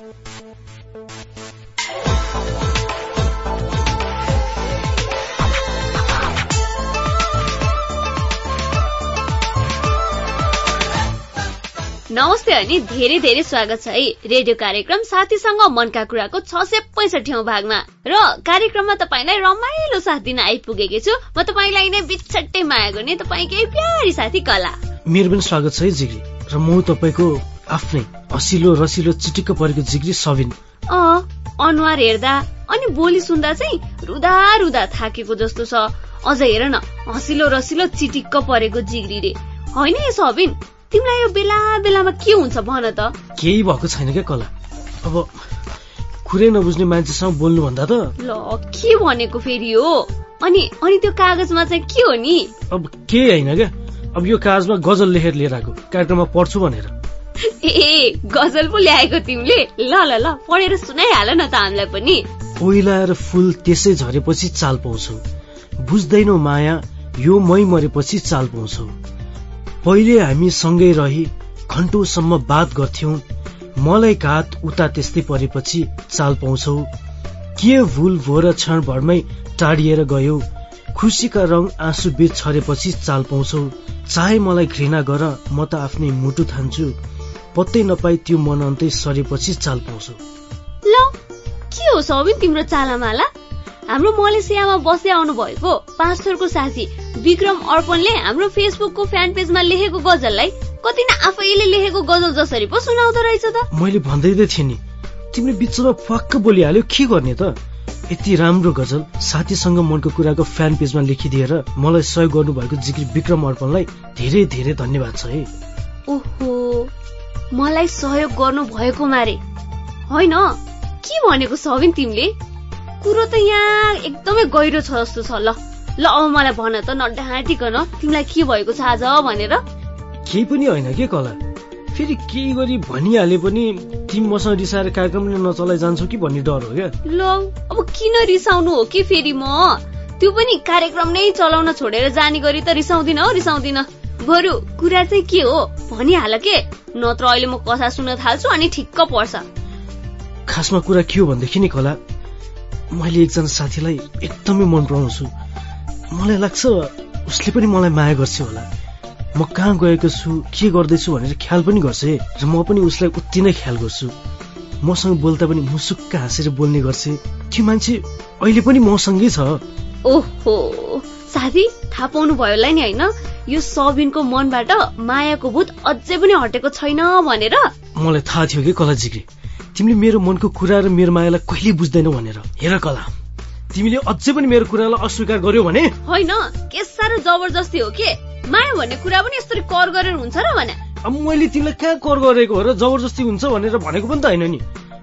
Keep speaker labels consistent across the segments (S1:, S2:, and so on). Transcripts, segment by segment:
S1: नमस्ते अनि धेरै धेरै स्वागत छ है रेडियो कार्यक्रम साथीसँग मनका कुराको छ सय पैसठी भागमा। र कार्यक्रममा तपाईँलाई रमाइलो साथ दिन आइपुगेकी छु। म तपाईँलाई नै बिछट्टै माया गर्ने तपाईँकै प्यारी साथी कला।
S2: मेरो पनि स्वागत छ है जिग्री। र म तपाईँको आफ्नै हसिलो रसिलो चिटिक्क परेको जिग्री सबिन
S1: अ अनुहार हेर्दा अनि बोली सुन्दा चाहिँ रुदा रुदा थाकेको जस्तो छ। अझ हेर न हसिलो रसिलो चिटिक्क परेको जिग्री रे होइन यो सबिन तिमीलाई यो बेला बेलामा के हुन्छ भन त?
S2: केही भएको छैन क्या कला? अब कुरै नबुझ्ने मान्छेसँग बोल्नु भन्दा त।
S1: ल के भनेको फेरि हो? अनि अनि त्यो कागजमा चाहिँ के हो नि?
S2: अब केही होइन क्या। अब यो कागजमा गजल लेखेर लिएर आएको। कार्यक्रममा पढ्छु भनेर।
S1: ए गजल पो ल्याएको तिमीले। ल ल ल पढेर सुनाइहाल न त हामीलाई पनि।
S2: ओइलाएर फुल त्यसै झरेपछि चाल पाउँछौ। बुझ्दैनौ माया यो मै मरेपछि चाल पाउँछौ। पहिले हामी सँगै रही घन्टौसम्म बात गर्थ्यौं। मलाई घात उता त्यस्तै परेपछि चाल पाउँछौ। के भूल भो र क्षणभरमै टाढिएर गयो। खुसीका रङ आँसु बीच छरेपछि चाल पाउँछौ। चाहे मलाई घृणा गर म त आफ्नै मुटु थान्छु। पत्तै नपाई त्यो मन अन्तै सरेपछि चाल पाउँछौ।
S1: ल के हो सबिन तिम्रो चालामाला? हाम्रो मलेसियामा बस्दै आउनु भएको पाँच साथी विक्रम अर्पणले हाम्रो फेसबुकको फ्यान पेजमा लेखेको गजललाई कति न आफैले लेखेको गजल जसरी पो सुनाउँदो रहेछ त।
S2: मैले भन्दै थिएँ नि तिमीले बिचमा फक्क बोलिहाल्यो के गर्ने त? यति राम्रो गजल साथीसँग मनको कुराको फ्यान पेजमा लेखिदिएर मलाई सहयोग गर्नुभएको जिग्री विक्रम अर्पणलाई धेरै धेरै धन्यवाद छ है।
S1: ओहो मलाई सहयोग गर्नु भएको मारे। होइन? के भनेको सबिन तिमीले? कुरो त यहाँ एकदमै गहिरो छ जस्तो छ। ल ल अब मलाई भन त नढाँटिकन तिमीलाई के भएको छ आज भनेर?
S2: केही पनि होइन के कला? फेरि केही गरी भनिहाले पनि तिमी मसँग रिसाएर कार्यक्रम नचलाइ जान्छौ कि भन्ने डर हो क्या?
S1: ल अब किन रिसाउनु हो कि फेरि म? त्यो पनि कार्यक्रम नै चलाउन छोडेर जाने गरी त रिसाउँदिन हो रिसाउँदिन। बरु कुरा चाहिँ के हो? भनिहाल के नत्र अहिले म कथा सुन्न थाल्छु अनि ठिक्क पर्छ।
S2: खासमा कुरा के हो भनेदेखि नि कला मैले एकजना साथीलाई एकदमै मन पराउँछु। मलाई लाग्छ उसले पनि मलाई माया गर्छ होला। म कहाँ गएको छु के गर्दैछु भनेर ख्याल पनि गर्छ र म पनि उसलाई उति नै ख्याल गर्छु। मसँग बोल्दा पनि मुसुक्क हाँसेर बोल्ने गर्छ। त्यो मान्छे अहिले पनि मसँगै छ।
S1: ओहो साथी थाहा पाउनु भयो होला नि होइन? यो सबिनको मनबाट मायाको भूत अझै पनि हटेको छैन भनेर।
S2: मलाई थाहा थियो कि कला जिग्री तिमीले मेरो मनको कुरा र मेरो मायालाई कहिले बुझ्दैनौ भनेर। हेर कला तिमीले अझै पनि मेरो कुरालाई अस्वीकार गर्यो भने?
S1: होइन के साह्रो जबरजस्ती हो के? माया भन्ने कुरा पनि यस्तो कर गरेर हुन्छ र भने।
S2: अब मैले तिमीलाई कहाँ कर गरेको हो र जबरजस्ती हुन्छ भनेर भनेको पनि त होइन नि।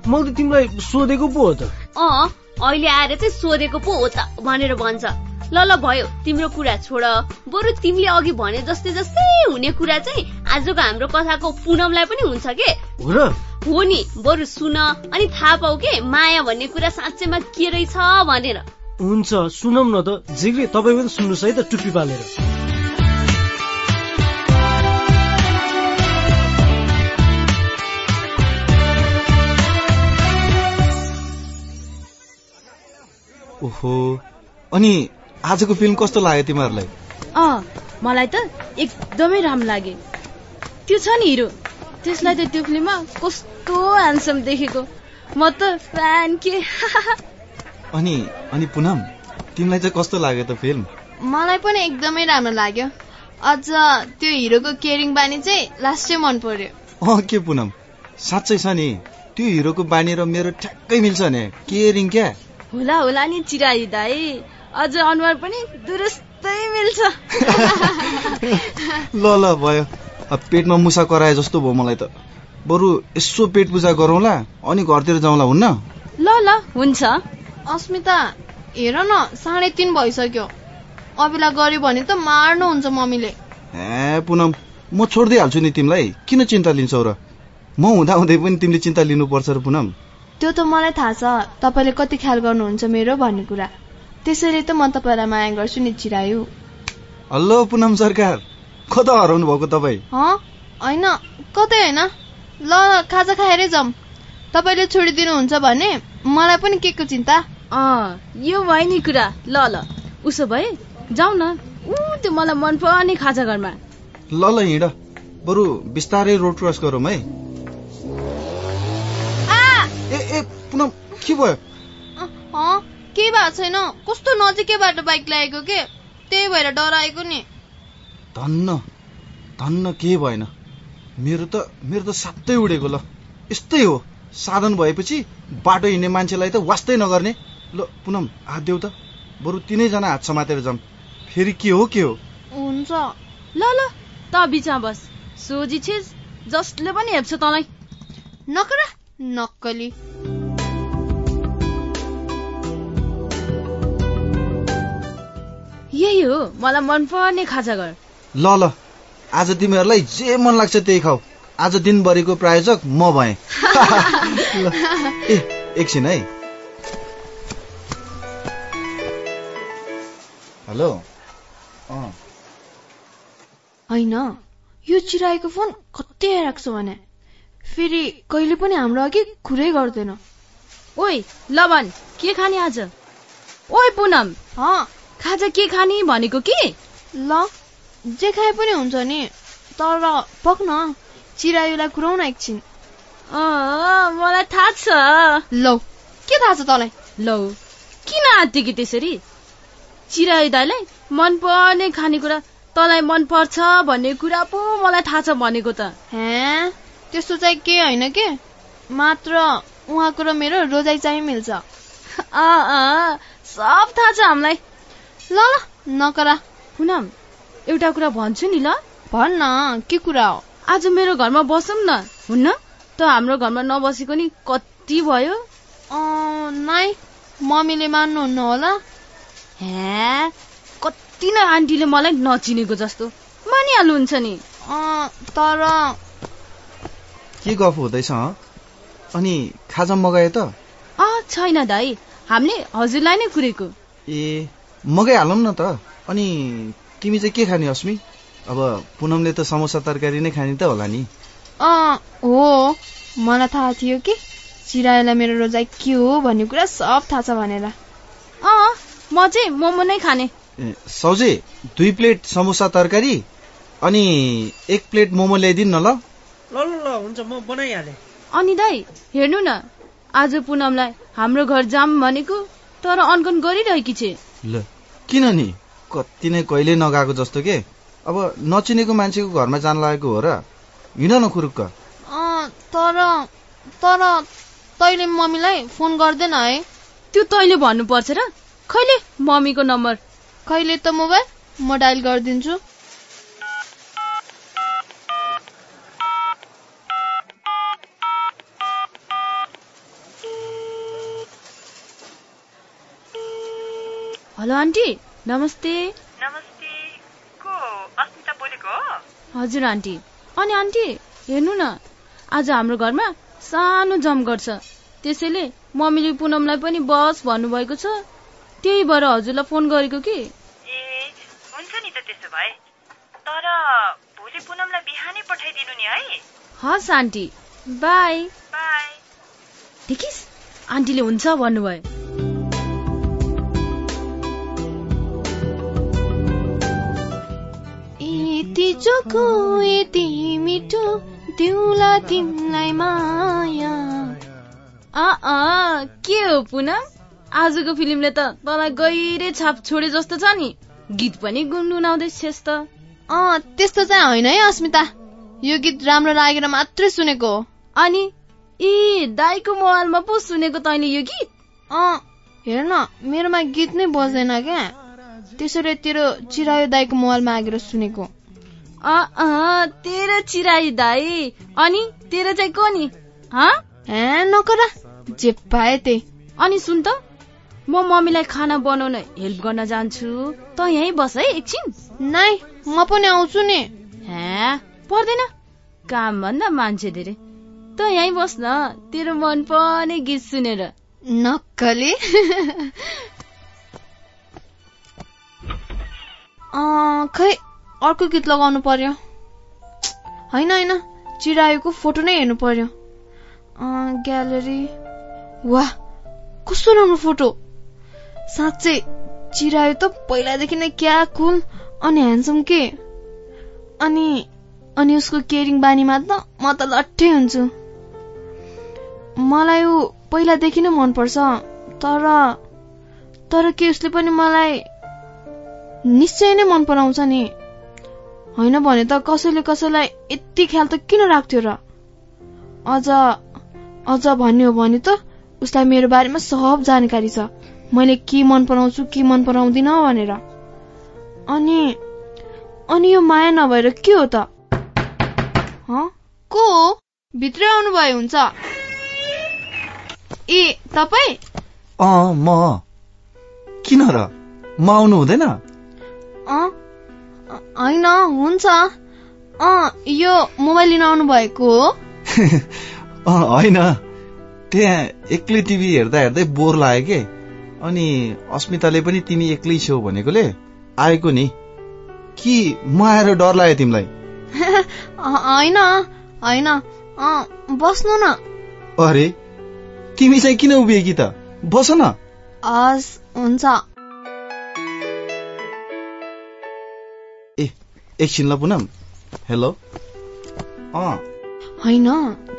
S2: मैले तिमीलाई सोधेको पो हो त।
S1: अँ अहिले आएर चाहिँ सोधेको पो हो त भनेर भन्छ। ल ल भयो। तिम्रो कुरा छोड। बरु तिमीले अघि भने जस्तै जस्तै हुने कुरा चाहिँ आजको हाम्रो कथाको पुनमलाई पनि हुन्छ के?
S2: हो र?
S1: हो नि। बरु सुन। अनि थाहा पाऊ के? माया भन्ने कुरा साँच्चैमा के रहेछ भनेर।
S2: हुन्छ सुनौ न त। जिग्रे तपाईँ पनि सुन्नुहोस् है त टुप्पी पालेर।
S3: ओहो। अनि आजको फिल्म कस्तो लाग्यो तिमीहरूलाई?
S4: अँ मलाई त एकदमै राम्रो लाग्यो। त्यो छ नि हिरो। त्यसलाई त त्यो फिल्ममा कस्तो ह्यान्डसम देखेको। म त फ्यान के।
S3: अनि अनि पुनम तिमीलाई चाहिँ कस्तो लाग्यो त फिल्म?
S5: मलाई पनि एकदमै राम्रो लाग्यो। अझ त्यो हिरोको केयरिङ बानी चाहिँ लास्टै मन पर्यो।
S3: अँ के पुनम? साँच्चै छ नि त्यो हिरोको बानी र मेरो ठ्याक्कै मिल्छ नि। केयरिङ क्या?
S4: होला होला नि चिराई दाई। अझ अनुहार पनि दुरुस्तै मिल्छ।
S3: ल ल भयो। अब पेटमा मुसा कराए जस्तो भयो मलाई त। बरु यसो पेट पूजा गरौँला अनि घरतिर जाउँला हुन्न?
S4: ल ल हुन्छ।
S5: अस्मिता हेर न साढे तिन भइसक्यो। अबेला गऱ्यो भने त मार्नुहुन्छ मम्मीले।
S3: ए पुनम म छोडिदिइहाल्छु नि तिमीलाई। किन चिन्ता लिन्छौ र? म हुँदा हुँदै पनि तिमीले चिन्ता लिनुपर्छ र पुनम।
S5: त्यो त मलाई थाहा छ। तपाईँले कति ख्याल गर्नुहुन्छ मेरो भन्ने कुरा। त्यसैले त म तपाईँलाई माया गर्छु नि चिरायु।
S3: हल्लो पुनम सरकार कता हराउनु भएको तपाईँ?
S5: होइन कतै होइन। ल खाजा खाएरै जाउँ तपाईँले छोडिदिनुहुन्छ भने मलाई पनि के को चिन्ता?
S4: अँ यो भयो नि कुरा। ल ल उसो भए जाउँ न। ऊ त्यो मलाई मनपर्ने खाजा घरमा।
S3: ल ल हिँड। बरु बिस्तारै रोड क्रस गरौँ है। ए ए पुनः के भयो?
S5: अँ केही भएको छैन। कस्तो नजिकैबाट बाइक ल्याएको के? त्यही भएर डराएको नि।
S3: धन्न धन्न के भएन। मेरो त मेरो त सातै उडेको ल। यस्तै हो। साधन भएपछि बाटो हिँड्ने मान्छेलाई त वास्तै नगर्ने। ल पुनम हात देऊ त। बरु तिनैजना हात समातेर जाउँ फेरि के हो के हो?
S5: हुन्छ।
S4: ल ल त बिचमा बस। सोझी छिस जसले पनि हेप्छ तँलाई।
S5: नकरा नक्कली।
S4: यही हो मलाई मनपर्ने खाजा घर
S3: ल ल। आज तिमीहरूलाई जे मन लाग्छ त्यही खाऊ। आज दिनभरिको प्रायोजक म भएँ। ल, ए एकछिन है। हेलो। अँ।
S5: होइन यो चिराएको फोन कति आइरहेको छ भने। फेरि कहिले पनि हाम्रो अघि कुरै गर्दैन।
S4: ओइ लवन के खाने आज? ओइ पुनम।
S5: अँ।
S4: खाजा के खाने भनेको कि?
S5: ल जे खाए पनि हुन्छ नि तर पक्न चिरायोलाई कुराउन एकछिन।
S4: अँ, मलाई थाहा छ।
S5: लौ के थाहा छ तँलाई?
S4: लौ किन आत्यो कि त्यसरी? चिराई दाईलाई मनपर्ने खानेकुरा तँलाई मनपर्छ भन्ने कुरा पो मलाई थाहा छ भनेको त।
S5: हे त्यस्तो चाहिँ के होइन के? मात्र उहाँको र मेरो रोजाइ चाहिँ मिल्छ।
S4: अँ अँ, सब थाहा छ हामीलाई।
S5: ल ल नकरा।
S4: पुनम एउटा कुरा भन्छु नि ल।
S5: भन्न के कुरा हो?
S4: आज मेरो घरमा बसौँ न हुन्न? त हाम्रो घरमा नबसेको नि कति भयो?
S5: अँ, नाइ मम्मीले मान्नुहुन्न होला।
S4: हे कति न आन्टीले मलाई नचिनेको जस्तो। मानिहाल्नुहुन्छ नि।
S5: अँ, तर
S3: के गफ हुँदैछ हँ? अनि खाजा मगाए त?
S4: अँ छैन दाई हामीले हजुरलाई नै कुरेको।
S3: ए मगाइहालौँ न त। अनि तिमी चाहिँ के खाने अस्मी? अब पुनमले त समोसा तरकारी नै खाने त होला नि।
S5: अँ हो। मलाई थाहा थियो कि चिरायोलाई मेरो रोजाइ के हो भन्ने कुरा सब थाहा छ भनेर।
S4: अँ म चाहिँ मोमो नै खाने।
S3: ए, सौजे दुई प्लेट समोसा तरकारी अनि एक प्लेट मोमो ल्याइदिनु न ल।
S2: ल ल ल हुन्छ म बनाइहालेँ।
S4: अनि दाई हेर्नु न आज पुनमलाई हाम्रो घर जाम भनेको तर अनकन गरिरहेकी छे।
S3: ल। किन नि कति नै कहिले नगएको जस्तो के? अब नचिनेको मान्छेको घरमा जान लागेको हो र। हिँड न खुरुक्क।
S5: अँ, तर तर तैँले मम्मीलाई फोन गर्दैन है।
S4: त्यो तैँले भन्नुपर्छ र। खैले मम्मीको नम्बर।
S5: कहिले त मोबाइल? म डायल गरिदिन्छु।
S4: हेलो आन्टी नमस्ते
S6: नमस्ते को? अस्मिता बोलेको हो?
S4: हजुर आन्टी अनि आन्टी हेर्नु न। आज हाम्रो घरमा सानो जमघट छ। त्यसैले मम्मीले पुनमलाई पनि बस भन्नुभएको छ। त्यही भएर हजुरलाई फोन गरेको कि।
S6: ए हुन्छ नि त त्यसो भए। तर भोलि पुनमलाई बिहानै पठाइदिनु नि है।
S4: हस् आन्टी बाई
S6: बाई
S4: देखिस् आन्टीले हुन्छ भन्नुभयो।
S5: यति चोखो यति मिठो दिउला तिमीलाई माया।
S4: अँ अँ के हो पुनम आजको फिल्मले त तँलाई गहिरे छाप छोडे जस्तो छ नि। गीत पनि गुनगुनाउँदैछस् त।
S5: अँ त्यस्तो चाहिँ होइन है अस्मिता। यो गीत राम्रो लागेर मात्रै सुनेको हो।
S4: अनि ए दाईको मोबाइलमा पो सुनेको तैँले यो गीत?
S5: अँ हेर न मेरोमा गीत नै बज्दैन क्या। त्यसैले तेरो चिरायो दाईको मोबाइल मागेर सुनेको।
S4: तेरो चिराई दाई। अनि तेरो चाहिँ को नि? हँ?
S5: हे नकरा जे पाए त्यही
S4: अनि सुन त म मम्मीलाई खाना बनाउन हेल्प गर्न जान्छु। त यहीँ बस है एकछिन।
S5: नाइ म पनि आउँछु नि।
S4: पर्दैन। काम भन्दा मान्छे धेरै। त यहीँ बस न तेरो मन पर्ने गीत सुनेर।
S5: नक्कली। खै अर्को गीत लगाउनु पर्यो। होइन होइन। चिरायोको फोटो नै हेर्नु पर्यो। ग्यालरी। वाह कस्तो राम्रो फोटो। साँच्चै चिरायो त पहिलादेखि नै क्या कुल अनि ह्यान्डसम के? अनि अनि उसको केयरिङ बानीमा त म त लट्ठै हुन्छु। मलाई ऊ पहिलादेखि नै मनपर्छ तर तर के उसले पनि मलाई निश्चय नै मन पराउँछ नि? होइन भने त कसैले कसैलाई यति ख्याल त किन राख्थ्यो र? अझ अझ भन्ने हो भने त उसलाई मेरो बारेमा सब जानकारी छ। मैले के मन पराउँछु के मन पराउँदिन भनेर। अनि अनि यो माया नभएर के हो त? हँ? को हो? भित्रै आउनुभयो हुन्छ। ए तपाईँ?
S3: अँ म। किन र? म आउनु हुँदैन।
S5: होइन हुन्छ। अँ यो मोबाइल लिन आउनु भएको हो
S3: होइन। त्यहाँ एक्लै टिभी हेर्दा हेर्दै बोर लाग्यो के? अनि अस्मिताले पनि तिमी एक्लै छेउ भनेकोले आएको नि। कि म आएर डर लाग्यो तिमीलाई?
S5: होइन होइन। बस्नु न।
S3: अरे? तिमी चाहिँ किन उभिएकी त? बस न।
S5: हस् हुन्छ।
S3: एकछिन ल पुनम। हेलो अँ।
S5: होइन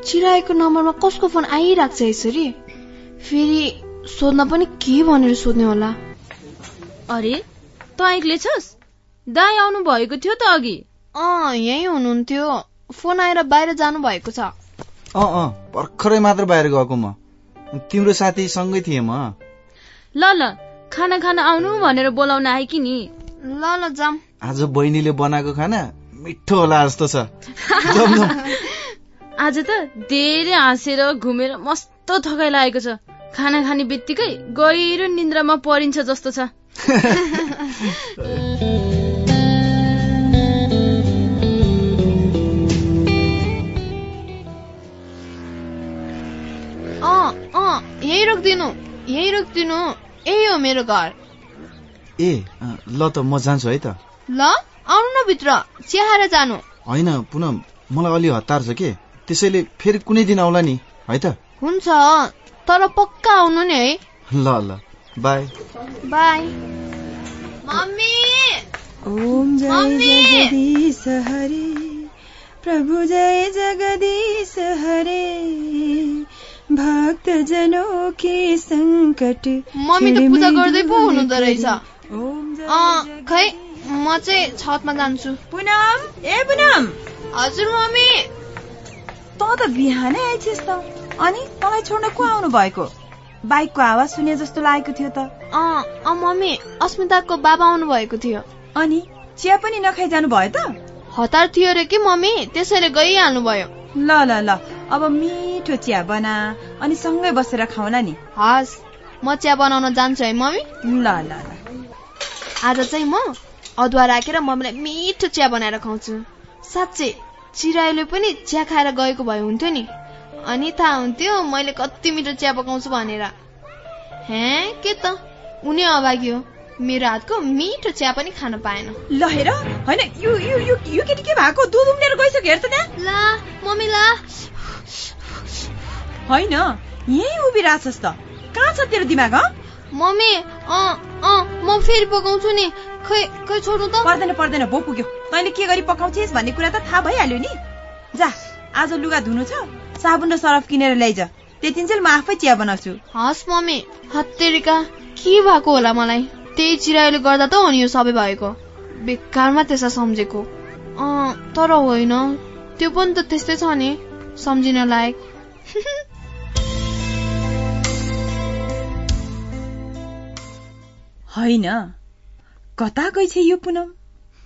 S5: चिराएको नम्बरमा कसको फोन आइरहेको छ यसरी? फेरि सोध्न पनि के भनेर सोध्ने होला?
S4: अरे त एक्लै छस्? दाई आउनु भएको थियो त अघि।
S5: अँ यही हुनुहुन्थ्यो। फोन आएर बाहिर जानु भएको छ।
S3: अँ अँ भर्खरै मात्र बाहिर गएको म। तिम्रो साथी सँगै थिएँ म।
S4: ल ल खाना खाना आउनु भनेर बोलाउन आएकी नि?
S5: ल ल जाम
S3: आज बहिनीले बनाएको खाना मिठो होला जस्तो छ।
S4: आज त धेरै हाँसेर घुमेर मस्त थकाइ लागेको छ। खाना खाने बित्तिकै गहिरो निन्द्रामा परिन्छ जस्तो छ।
S5: अँ अँ यही रोकिदिनु यही रोकिदिनु यही हो मेरो घर।
S3: ए ल त म जान्छु है त।
S5: ल आउनु न भित्र चिया खाएर जानु।
S3: होइन पुनम मलाई अलि हतार छ के? त्यसैले फेरि कुनै दिन आउला नि है त?
S5: हुन्छ तर पक्का आउनु नि है।
S3: ल ल बाई।
S5: बाई। मम्मी!
S7: ओम जय
S5: मम्मी!
S7: जगदीश हरे प्रभु जय जगदीश हरे। भक्त जनों के संकट
S5: मम्मी त पूजा गर्दै पो हुनुहुँदो रहेछ।
S7: ओम
S5: खै म चाहिँ छतमा जान्छु।
S7: पुनम ए पुनम।
S5: हजुर मम्मी।
S7: त त बिहानै आइछस् त। अनि तँलाई छोड्न को आउनु भएको? बाइकको आवाज सुने जस्तो लागेको थियो त।
S5: अँ अँ मम्मी अस्मिताको बाबा आउनु भएको थियो।
S7: अनि चिया पनि नखाइ जानु भयो त?
S5: हतार थियो रे कि मम्मी? त्यसैले गइहाल्नु भयो।
S7: ल ल ल। अब मिठो चिया बना। अनि सँगै बसेर खाउला नि।
S5: हस्। म चिया बनाउन जान्छु है मम्मी।
S7: ल ल ल।
S5: आज चाहिँ म अदुवा राखेर मम्मीलाई मिठो चिया बनाएर खुवाउँछु। साँच्चै चिरायोले पनि चिया खाएर गएको भए हुन्थ्यो नि। अनि थाहा हुन्थ्यो मैले कति मिठो चिया पकाउँछु भनेर। हे के त? उनी अभागी हो। मेरो हातको मिठो चिया पनि खान पाएन।
S7: ल हेर होइन यो यो यो यो केटी के भएको? दुध उम्लेर गइसक्यो हेर त त्यहाँ
S5: ला मम्मी ला।
S7: होइन यही उभिरहेछस् त। कहाँ छ तेरो दिमाग
S5: मम्मी अँ अँ म फेरि पकाउँछु नि। खै खै छोड्नु त?
S7: पर्दैन पर्दैन भो पुग्यो। तैँले के गरी पकाउँछेस् भन्ने कुरा त थाहा भइहाल्यो नि। जा आज लुगा धुनु छ साबुन र सरफ किनेर ल्याइज त्यतिन्जेल म आफै चिया बनाउँछु।
S5: हस् मम्मी हत्तेरिका के भएको होला मलाई? त्यही चिरायोले गर्दा त हो नि यो सबै भएको। बेकारमा त्यसलाई सम्झेको। अँ तर होइन त्यो पनि त त्यस्तै छ नि सम्झिन लायक।
S7: होइन। कता गइछ यो पुनम?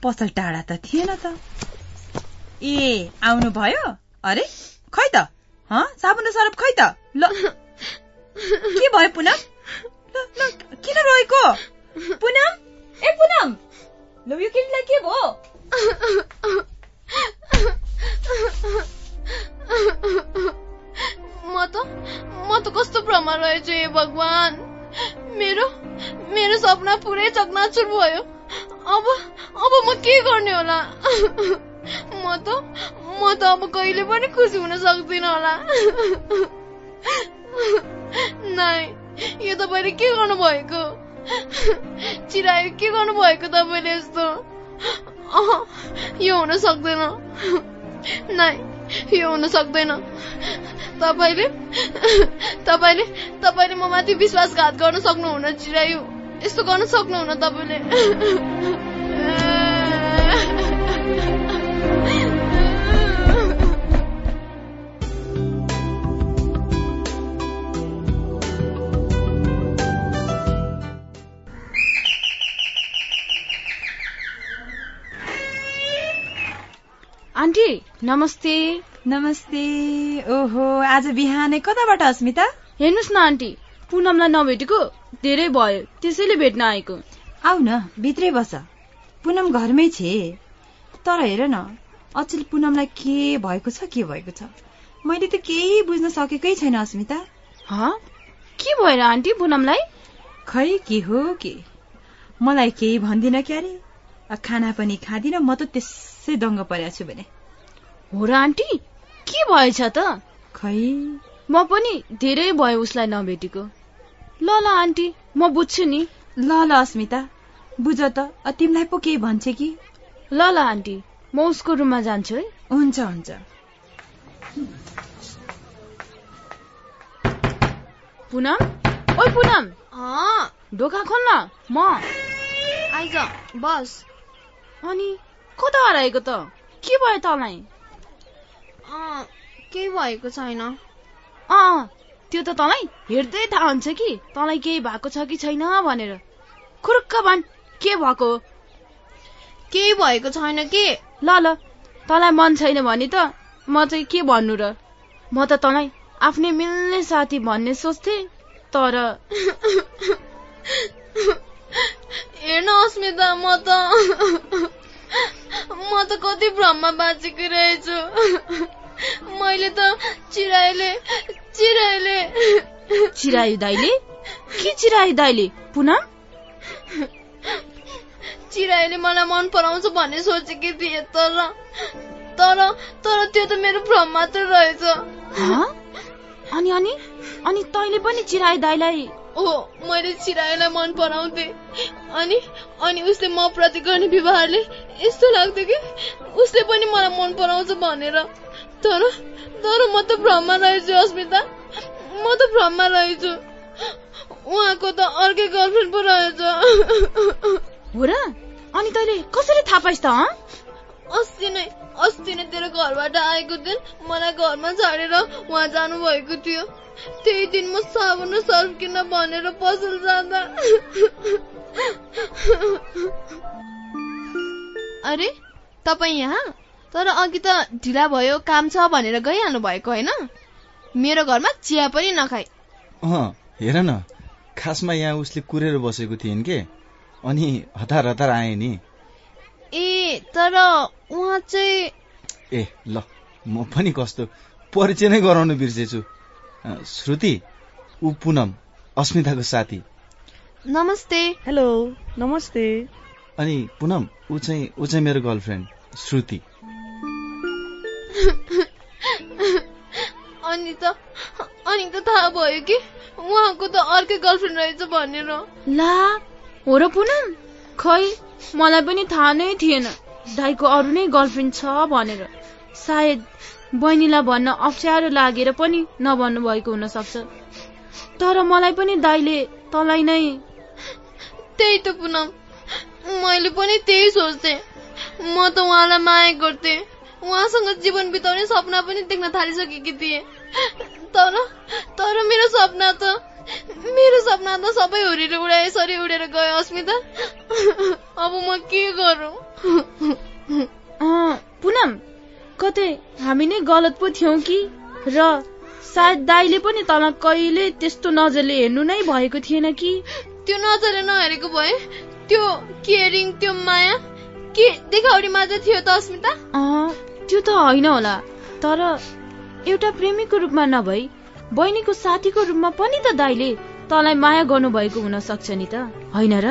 S7: पसल टाढा त थिएन त। ए आउनु भयो अरे खै त? साबुन र सरफ खै त? ल के भयो पुनम? किन रोएको? पुनम? ए पुनम! ल यो केटीलाई के भयो?
S5: म त म त कस्तो भ्रम रहेछु हे भगवान। मेरो मेरो सपना पुरै चकनाचुर भयो। अब अब म के गर्ने होला? म त म त अब कहिले पनि खुसी हुन सक्दिनँ होला। नाइ यो तपाईँले के गर्नुभएको? चिरायो के गर्नुभएको तपाईँले यस्तो? यो हुन सक्दैन। नाइ यो हुन सक्दैन। तपाईँले तपाईँले तपाईँले म माथि विश्वासघात गर्न सक्नुहुन्न चिरायु। यस्तो गर्न सक्नुहुन्न तपाईँले।
S4: आन्टी नमस्ते।
S7: नमस्ते। ओहो आज बिहानै कताबाट अस्मिता
S4: हेर्नुहोस् न आन्टी पुनमलाई नभेटेको धेरै भयो त्यसैले भेट्न आएको।
S7: आऊ न भित्रै बस। पुनम घरमै छे। तर हेर न अचेल पुनमलाई के भएको छ के भएको छ? मैले त केही बुझ्न सकेकै छैन अस्मिता
S4: ह? के भएर आन्टी पुनमलाई?
S7: खै के हो के? मलाई केही भन्दिन क्यारे? खाना पनि खाँदिन म त त्यसै दङ्ग परेको छु भने।
S4: हो र आन्टी? के भएछ त?
S7: खै?
S4: म पनि धेरै भयो उसलाई नभेटेको। ल ल आन्टी म बुझ्छु नि।
S7: ल ल अस्मिता बुझ त तिमीलाई पो केही भन्छ कि?
S4: ल ल आन्टी म उसको रुममा जान्छु है।
S7: हुन्छ हुन्छ।
S4: पुनम? ओइ पुनम! ढोका खोल्न म।
S5: आइज बस।
S4: अनि कता हराएको त? के भयो तँलाई?
S5: केही भएको छैन।
S4: अँ त्यो त तँलाई हेर्दै थाहा हुन्छ कि तँलाई केही भएको छ कि छैन भनेर। खुरुक्क भन् के भएको? हो?
S5: केही भएको छैन के?
S4: ल ल तँलाई मन छैन भने त म चाहिँ के भन्नु र? म त तँलाई आफ्नै मिल्ने साथी भन्ने सोच्थे तर
S5: हेर्न अस्मिता म त म त कति भ्रममा बाँचेको रहेछु। मैले त चिराइले चिराइले।
S4: चिरायु दाइले के चिरायु दाइले पुनम?
S5: चिराइले मलाई मन पराउँछ भन्ने सोचेकी थिएँ तर तर तर त्यो त मेरो भ्रम मात्र रहेछ?
S4: अनि अनि? अनि तैँले पनि चिरायु दाइलाई
S5: ओ मैले चिराइलाई मन पराउँथे। अनि अनि उसले म प्रति गर्ने व्यवहारले यस्तो लाग्थ्यो कि उसले पनि मलाई मन पराउँछ भनेर। तर तर म त भ्रममा रहेछु अस्मिता म त भ्रममा रहेछु उहाँको त अर्कै गर्लफ्रेन्ड पो रहेछ
S4: हो र अनि तैँले कसरी थाहा पाइस् त?
S5: अस्ति नै अस्ति नै तेरो घरबाट आएको दिन मलाई घरमा छाडेर उहाँ जानु भएको थियो त्यही दिन म साबुन र सर्फ किन्न भनेर पसल जाँदा अरे तपाईँ यहाँ तर अघि त ढिला भयो काम छ भनेर गइहाल्नु भएको होइन? मेरो घरमा चिया पनि नखाई।
S3: अँ हेर न खासमा यहाँ उसले कुरेर बसेको थिइन् के? अनि हतार हतार आए नि।
S5: ए तर उहाँ चाहिँ
S3: ए ल म पनि कस्तो परिचय नै गराउनु बिर्सेछु। श्रुति ऊ पुनम अस्मिताको साथी।
S5: नमस्ते।
S2: हेलो नमस्ते।
S3: अनि पुनम ऊ चाहिँ ऊ चाहिँ मेरो गर्लफ्रेन्ड श्रुति।
S5: अनि त अनि त थाहा भयो कि उहाँको त अर्कै गर्लफ्रेन्ड रहेछ भनेर।
S4: ला हो र पुनम खै मलाई पनि थाहा नै थिएन दाईको अरू नै गर्लफ्रेन्ड छ भनेर। सायद बहिनीलाई भन्न अप्ठ्यारो लागेर पनि नभन्नु भएको हुन सक्छ तर मलाई पनि दाईले तँलाई नै
S5: त्यही त पुनम मैले पनि त्यही सोच्थेँ। म त उहाँलाई माया गर्थेँ। उहाँसँग जीवन बिताउने सपना पनि देख्न थालिसकेकी थिएँ। तर तर मेरो सपना त मेरो सपना त सबै हुरीले उडाए यसरी उडेर गयो अस्मिता। अब म के गरौँ?
S4: पुनम कतै हामी नै गलत पो थियौँ कि? र सायद दाईले पनि तँलाई कहिले त्यस्तो नजरले हेर्नु नै भएको थिएन कि?
S5: त्यो नजरले नहेरेको भए त्यो केयरिङ त्यो माया के देखाउरी मात्र थियो त अस्मिता।
S4: त्यो त होइन होला। तर एउटा प्रेमीको रूपमा नभई बहिनीको साथीको रूपमा पनि त दाईले तँलाई माया गर्नुभएको हुन सक्छ नि त। होइन र?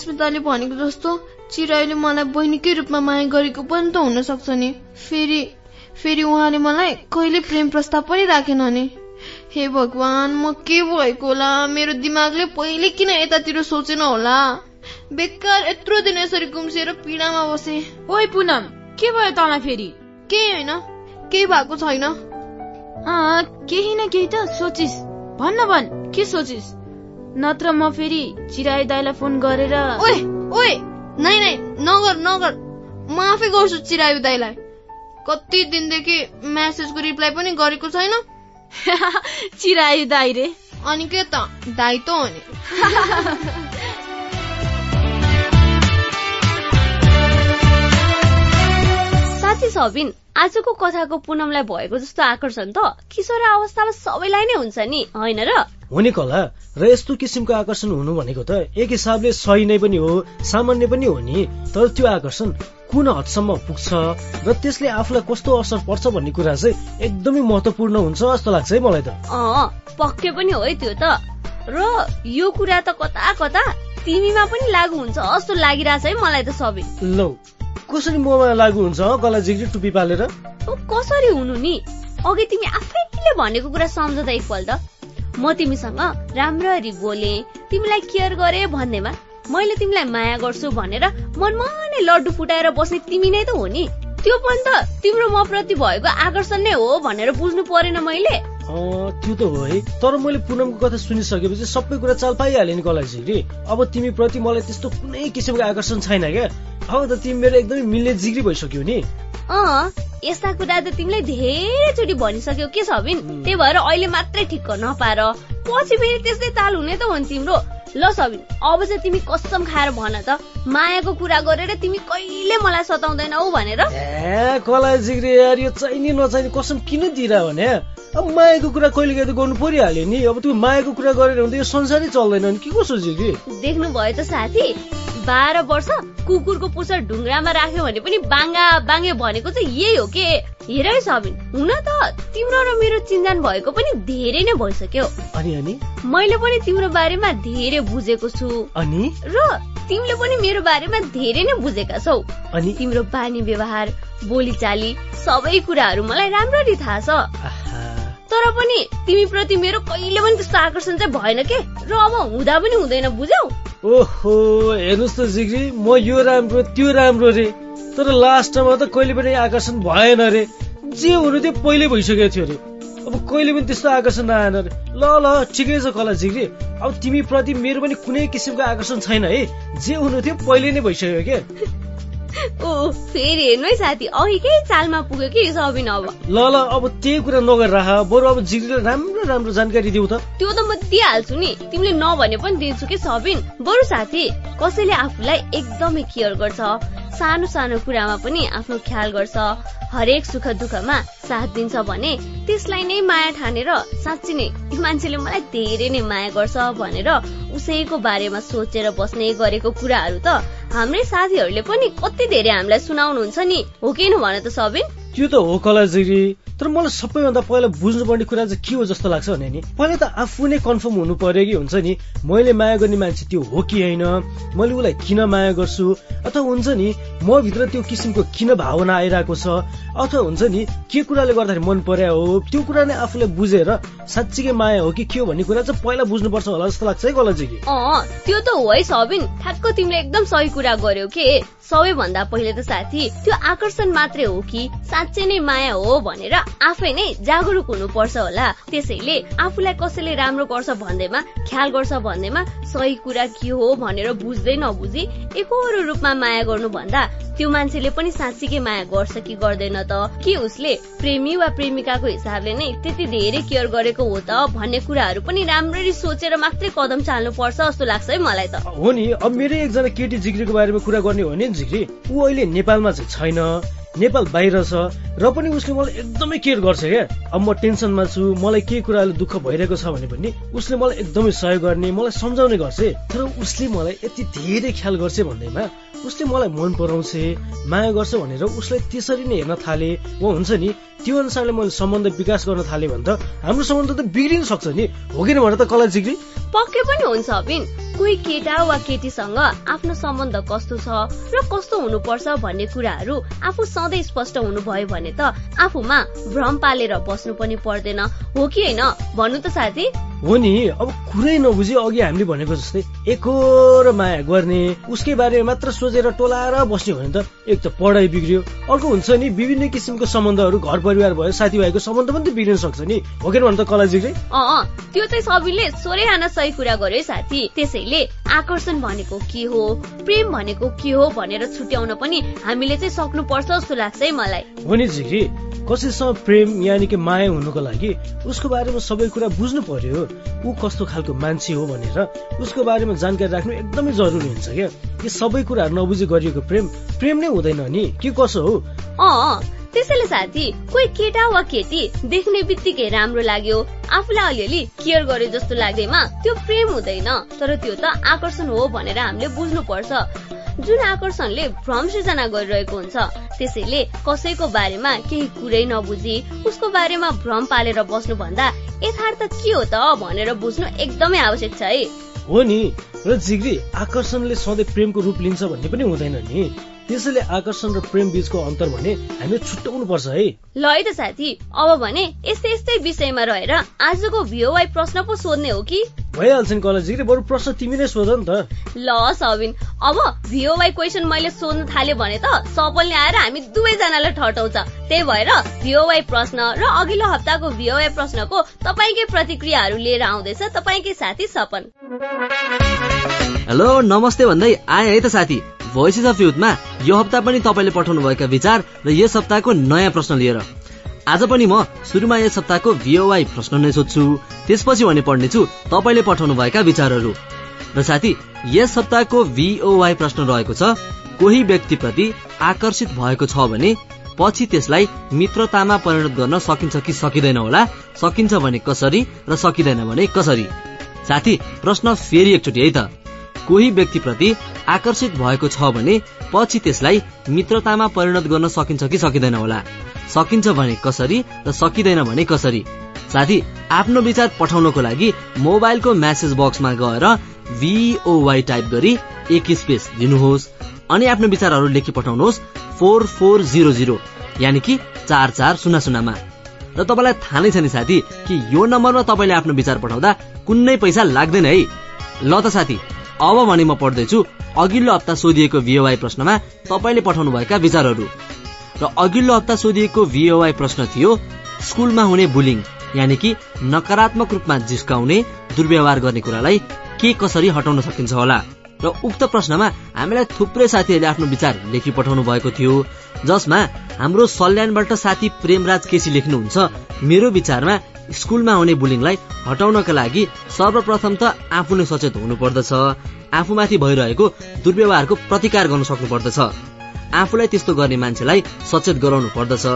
S5: अस्मिताले भनेको जस्तो चिराइले मलाई बहिनीकै रूपमा माया गरेको पनि त हुन सक्छ नि। फेरि फेरि उहाँले मलाई कहिले प्रेम प्रस्ताव पनि राखेन नि। हे भगवान म के भएको होला? मेरो दिमागले पहिले किन यतातिर सोचेन होला? बेकार यत्रो दिन यसरी गुम्सिएर पीडामा बसे।
S4: ओइ पुनम के भयो तँलाई फेरि?
S5: केही होइन? केही भएको छैन।
S4: केही न केही त सोचिस। भन्न भन् के सोचिस? नत्र म फेरि चिराई दाईलाई फोन गरेर
S5: ओए ओए नाइ नाइ नगर नगर। म आफै गर्छु चिरायु दाईलाई। कति दिनदेखि म्यासेजको रिप्लाई पनि गरेको छैन।
S4: चिराई दाई रे।
S5: अनि के त? दाई त हो नि।
S1: साँच्ची सबिन आजको कथाको पुनमलाई भएको जस्तो आकर्षण त किशोर अवस्थामा सबैलाई नै हुन्छ नि होइन र?
S2: हो नि कला र यस्तो किसिमको आकर्षण हुनु भनेको त एक हिसाबले सही नै पनि हो सामान्य पनि हो नि। तर त्यो आकर्षण कुन हदसम्म पुग्छ र त्यसले आफूलाई कस्तो असर पर्छ भन्ने कुरा चाहिँ एकदमै महत्वपूर्ण हुन्छ जस्तो लाग्छ है मलाई त।
S1: अँ पक्कै पनि हो है त्यो त। र यो कुरा त कता कता तिमीमा पनि लागू हुन्छ जस्तो लागिरहेछ है मलाई त सबिन।
S2: लौ कसरी मोमा लागु हुन्छ कला जिग्री टुपी पालेर?
S1: कसरी हुनु नि? अघि तिमी आफैले भनेको कुरा सम्झदा एकपल्ट। म तिमीसँग राम्ररी बोले तिमीलाई केयर गरे भन्नेमा मैले तिमीलाई माया गर्छु भनेर मनमा नै लड्डु फुटाएर बस्ने तिमी नै त हो नि। त्यो पनि त तिम्रो म प्रति भएको आकर्षण नै हो भनेर बुझ्नु परेन मैले।
S2: त्यो त हो है। तर मैले पुनमको कथा सुनिसकेपछि सबै कुरा चाल पाइहालेँ नि कला जिग्री अब तिमी प्रति मलाई त्यस्तो कुनै किसिमको आकर्षण छैन क्या। अब त तिमी मेरो एकदमै मिल्ने जिग्री भइसक्यो नि।
S1: अँ यस्ता कुरा त तिमीलाई धेरैचोटि भनिसक्यौ। के सबिन त्यही भएर अहिले मात्रै ठिक्क नपार पछि फेरि त्यस्तै ताल हुने त हो नि तिम्रो। ल सबिन अब चाहिँ तिमी कसम खाएर भन त। मायाको कुरा गरेर तिमी कहिले मलाई सताउँदैनौ भनेर।
S2: ए कला जिग्री यार यो चाहिने नचाहिने कसम किन दिइरह भने? अब मायाको कुरा कहिले कहिले गर्नु परिहाल्यो नि? अब त्यो मायाको कुरा गरेर भने त यो संसारै चल्दैन नि। के कसो जिग्री
S1: देख्नु भयो त साथी बाह्र वर्ष कुकुरको पुच्छर ढुङ्ग्रामा राख्यो भने पनि बाङ्गा बाङ्गे भनेको चाहिँ यही हो के? हेर है सबिन हुन त तिम्रो र मेरो चिन्जान भएको पनि धेरै नै भइसक्यो।
S2: अनि अनि?
S1: मैले पनि तिम्रो बारेमा धेरै बुझेको छु।
S2: अनि?
S1: र तिमीले पनि मेरो बारेमा धेरै नै बुझेका छौ।
S2: अनि?
S1: तिम्रो बानी व्यवहार बोलीचाली सबै कुराहरू मलाई राम्ररी थाहा छ। तर पनि तिमी प्रति मेरो कहिले पनि त्यस्तो आकर्षण चाहिँ भएन के? र अब हुँदा पनि हुँदैन बुझ्यौ?
S2: ओहो हेर्नुहोस् त जिग्री म यो राम्रो त्यो राम्रो रे। तर लास्टमा त कहिले पनि आकर्षण भएन रे। जे हुनु थियो पहिले भइसकेको थियो रे। अब कहिले पनि त्यस्तो आकर्षण आएन रे। ल ल ठिकै छ कला जिग्री। अब तिमी प्रति मेरो पनि कुनै किसिमको आकर्षण छैन है। जे हुनु थियो पहिले नै भइसक्यो के?
S1: ओ फेरि हेर्नु है साथी। अघिकै चालमा पुग्यो कि सबिन अब
S2: ल ल अब त्यही कुरा नगरेर राख। बरु अब जिग्रीलाई राम्रो राम्रो जानकारी दिऊ त।
S1: त्यो त म दिइहाल्छु नि। तिमीले नभने पनि दिन्छु कि सबिन। बरु साथी कसैले आफूलाई एकदमै केयर गर्छ? सानो सानो कुरामा पनि आफ्नो ख्याल गर्छ। हरेक सुख दुःखमा साथ दिन्छ भने त्यसलाई नै माया ठानेर साँच्ची नै यो मान्छेले मलाई धेरै नै माया गर्छ भनेर उसैको बारेमा सोचेर बस्ने गरेको कुराहरू त हाम्रै साथीहरूले पनि कति धेरै हामीलाई सुनाउनुहुन्छ नि? हो कि भन त सबिन?
S2: त्यो त हो कला जिग्री तर मलाई सबैभन्दा पहिला बुझ्नुपर्ने कुरा चाहिँ के हो जस्तो लाग्छ भने नि पहिला त आफू नै कन्फर्म हुनु पर्यो कि हुन्छ नि मैले माया गर्ने मान्छे त्यो हो कि होइन मैले उसलाई किन माया गर्छु अथवा हुन्छ नि म भित्र त्यो किसिमको किन भावना आइरहेको छ अथवा हुन्छ नि के कुराले गर्दाखेरि मन पर्या हो त्यो कुरा नै आफूलाई बुझेर साँच्चीकै माया हो कि के हो भन्ने कुरा चाहिँ पहिला बुझ्नुपर्छ होला जस्तो लाग्छ है कला जिग्री
S1: अँ त्यो त हो है सबिन। ठ्याक्क तिमीले एकदम सही कुरा गर्यौ के? सबैभन्दा पहिले त साथी त्यो आकर्षण मात्रै हो कि? साँच्चै नै माया हो भनेर आफै नै जागरुक हुनुपर्छ होला। त्यसैले आफूलाई कसैले राम्रो गर्छ भन्दैमा ख्याल गर्छ भन्दैमा सही कुरा के हो भनेर बुझ्दै नबुझी एकहोरो रूपमा माया गर्नु भन्दा त्यो मान्छेले पनि साँच्चीकै माया गर्छ कि गर्दैन त? के उसले प्रेमी वा प्रेमिकाको हिसाबले नै त्यति धेरै केयर गरेको हो त भन्ने कुराहरू पनि राम्ररी सोचेर मात्रै कदम चाल्नु पर्छ जस्तो लाग्छ है मलाई त।
S2: हो नि अब मेरै एकजना केटी जिग्रीको बारेमा कुरा गर्ने हो नि जिग्री। ऊ अहिले नेपालमा चाहिँ छैन। नेपाल बाहिर छ र पनि उसले मलाई एकदमै केयर गर्छ क्या। अब म टेन्सनमा छु मलाई केही कुराले दुःख भइरहेको छ भने पनि उसले मलाई एकदमै सहयोग गर्ने मलाई सम्झाउने गर्छ। तर उसले मलाई यति धेरै ख्याल गर्छ भन्दैमा उसले मलाई मन पराउँछ माया गर्छ भनेर उसलाई त्यसरी नै हेर्न थाले। वा हुन्छ नि त्यो अनुसारले मैले सम्बन्ध विकास गर्न थालेँ भने त हाम्रो सम्बन्ध त बिग्रिन सक्छ नि। हो किन भने त कला जिग्री
S1: पक्कै पनि हुन्छ अबिन। कोही केटा वा केटीसँग आफ्नो सम्बन्ध कस्तो छ र कस्तो हुनुपर्छ भन्ने कुराहरू आफू सधैँ स्पष्ट हुनुभयो भने त आफूमा भ्रम पालेर बस्नु पनि पर्दैन। हो कि होइन? भन्नु त साथी।
S2: हो नि। अब कुरै नबुझी अघि हामीले भनेको जस्तै एकहोरो माया गर्ने उसकै बारेमा मात्र सोचेर टोलाएर बस्ने भने त एक त पढाइ बिग्रियो। अर्को हुन्छ नि विभिन्न किसिमको सम्बन्धहरू घर परिवार भयो साथीभाइको सम्बन्ध पनि त बिग्रिन सक्छ नि। हो कि भन्नु त कला जिग्री
S1: अँ त्यो चाहिँ सबैले सोरै हान सही कुरा गर्यो है साथी। त्यसैले आकर्षण भनेको के हो प्रेम भनेको के हो भनेर छुट्याउन पनि हामीले चाहिँ सक्नुपर्छ जस्तो लाग्छ है मलाई।
S2: हो नि जिग्री कसैसँग प्रेम यानि कि माया हुनुको लागि उसको बारेमा सबै कुरा बुझ्नु पर्यो। ऊ कस्तो खालको मान्छे हो भनेर उसको बारेमा जानकारी राख्नु एकदमै जरुरी हुन्छ क्या। यी सबै कुराहरू नबुझी गरिएको प्रेम प्रेम नै हुँदैन नि। के कसो हो?
S1: अँ त्यसैले साथी कोही केटा वा केटी देख्ने बित्तिकै राम्रो लाग्यो। आफूलाई अलिअलि केयर गरे जस्तो लाग्दैमा त्यो प्रेम हुँदैन। तर त्यो त आकर्षण हो भनेर हामीले बुझ्नु पर्छ जुन आकर्षणले भ्रम सृजना गरिरहेको हुन्छ त्यसैले कसैको बारेमा केही कुरै नबुझी उसको बारेमा भ्रम पालेर बस्नु भन्दा यथार्थ के हो त भनेर बुझ्नु एकदमै आवश्यक छ है।
S2: हो नि र जिग्री आकर्षणले सधैँ प्रेमको रूप लिन्छ भन्ने पनि हुँदैन नि। त्यसैले आकर्षण र प्रेम बीचको अन्तर भने हामीले छुट्याउनु पर्छ है।
S1: ल है त साथी अब भने यस्तै यस्तै विषयमा रहेर आजको भिओवाई प्रश्न पो सोध्ने हो कि?
S2: भइहाल्छ नि कलेज बरु प्रश्न तिमी नै सोध नि त।
S1: ल सबिन अब भिओवाई क्वेसन मैले सोध्न थाल्यो भने त सपनले आएर हामी दुवैजनालाई ठटाउँछ त्यही भएर भिओवाई प्रश्न र अघिल्लो हप्ताको भिओवाई प्रश्नको तपाईँकै प्रतिक्रियाहरू लिएर आउँदैछ तपाईँकै साथी सपन।
S8: हेलो नमस्ते भन्दै आए है त साथी। भोइसेस अफ युथमा यो हप्ता पनि तपाईँले पठाउनुभएका विचार र यस हप्ताको नयाँ प्रश्न लिएर। आज पनि म सुरुमा यस हप्ताको भिओवाई प्रश्न नै सोध्छु। त्यसपछि भने पढ्नेछु तपाईँले पठाउनुभएका विचारहरू। र साथी यस हप्ताको भिओवाई प्रश्न रहेको छ कोही व्यक्तिप्रति आकर्षित भएको छ भने पछि त्यसलाई मित्रतामा परिणत गर्न सकिन्छ कि सकिँदैन होला सकिन्छ भने कसरी र सकिँदैन भने कसरी? साथी प्रश्न फेरि एकचोटि है त। कोही व्यक्तिप्रति आकर्षित भएको छ भने पछि त्यसलाई मित्रतामा परिणत गर्न सकिन्छ कि सकिँदैन होला। सकिन्छ भने कसरी र सकिँदैन भने कसरी? साथी आफ्नो विचार पठाउनको लागि मोबाइलको म्यासेज बक्समा गएर भिओवाई टाइप गरी एक स्पेस दिनुहोस् अनि आफ्नो विचारहरू लेखी पठाउनुहोस् फोर फोर जिरो जिरो यानि कि चार चार शून्य शून्यमा। र तपाईँलाई थाहा नै छ नि साथी कि यो नम्बरमा तपाईँले आफ्नो विचार पठाउँदा कुनै पैसा लाग्दैन है। ल त साथी। अब भने म पढ्दैछु अघिल्लो हप्ता सोधिएको भिओवाई प्रश्नमा तपाईँले पठाउनुभएका विचारहरू। र अघिल्लो हप्ता सोधिएको भिओवाई प्रश्न थियो स्कुलमा हुने बुलिङ यानि कि नकारात्मक रूपमा जिस्काउने दुर्व्यवहार गर्ने कुरालाई के कसरी हटाउन सकिन्छ होला? र उक्त प्रश्नमा हामीलाई थुप्रै साथीहरूले आफ्नो विचार लेखी पठाउनु भएको थियो जसमा हाम्रो सल्यानबाट साथी प्रेमराज केसी लेख्नुहुन्छ मेरो विचारमा स्कुलमा हुने बुलिङलाई हटाउनका लागि सर्वप्रथम त आफू नै सचेत हुनु पर्दछ आफूमाथि भइरहेको दुर्व्यवहारको प्रतिकार गर्न सक्नु पर्दछ आफूलाई त्यस्तो गर्ने मान्छेलाई सचेत गराउनु पर्दछ।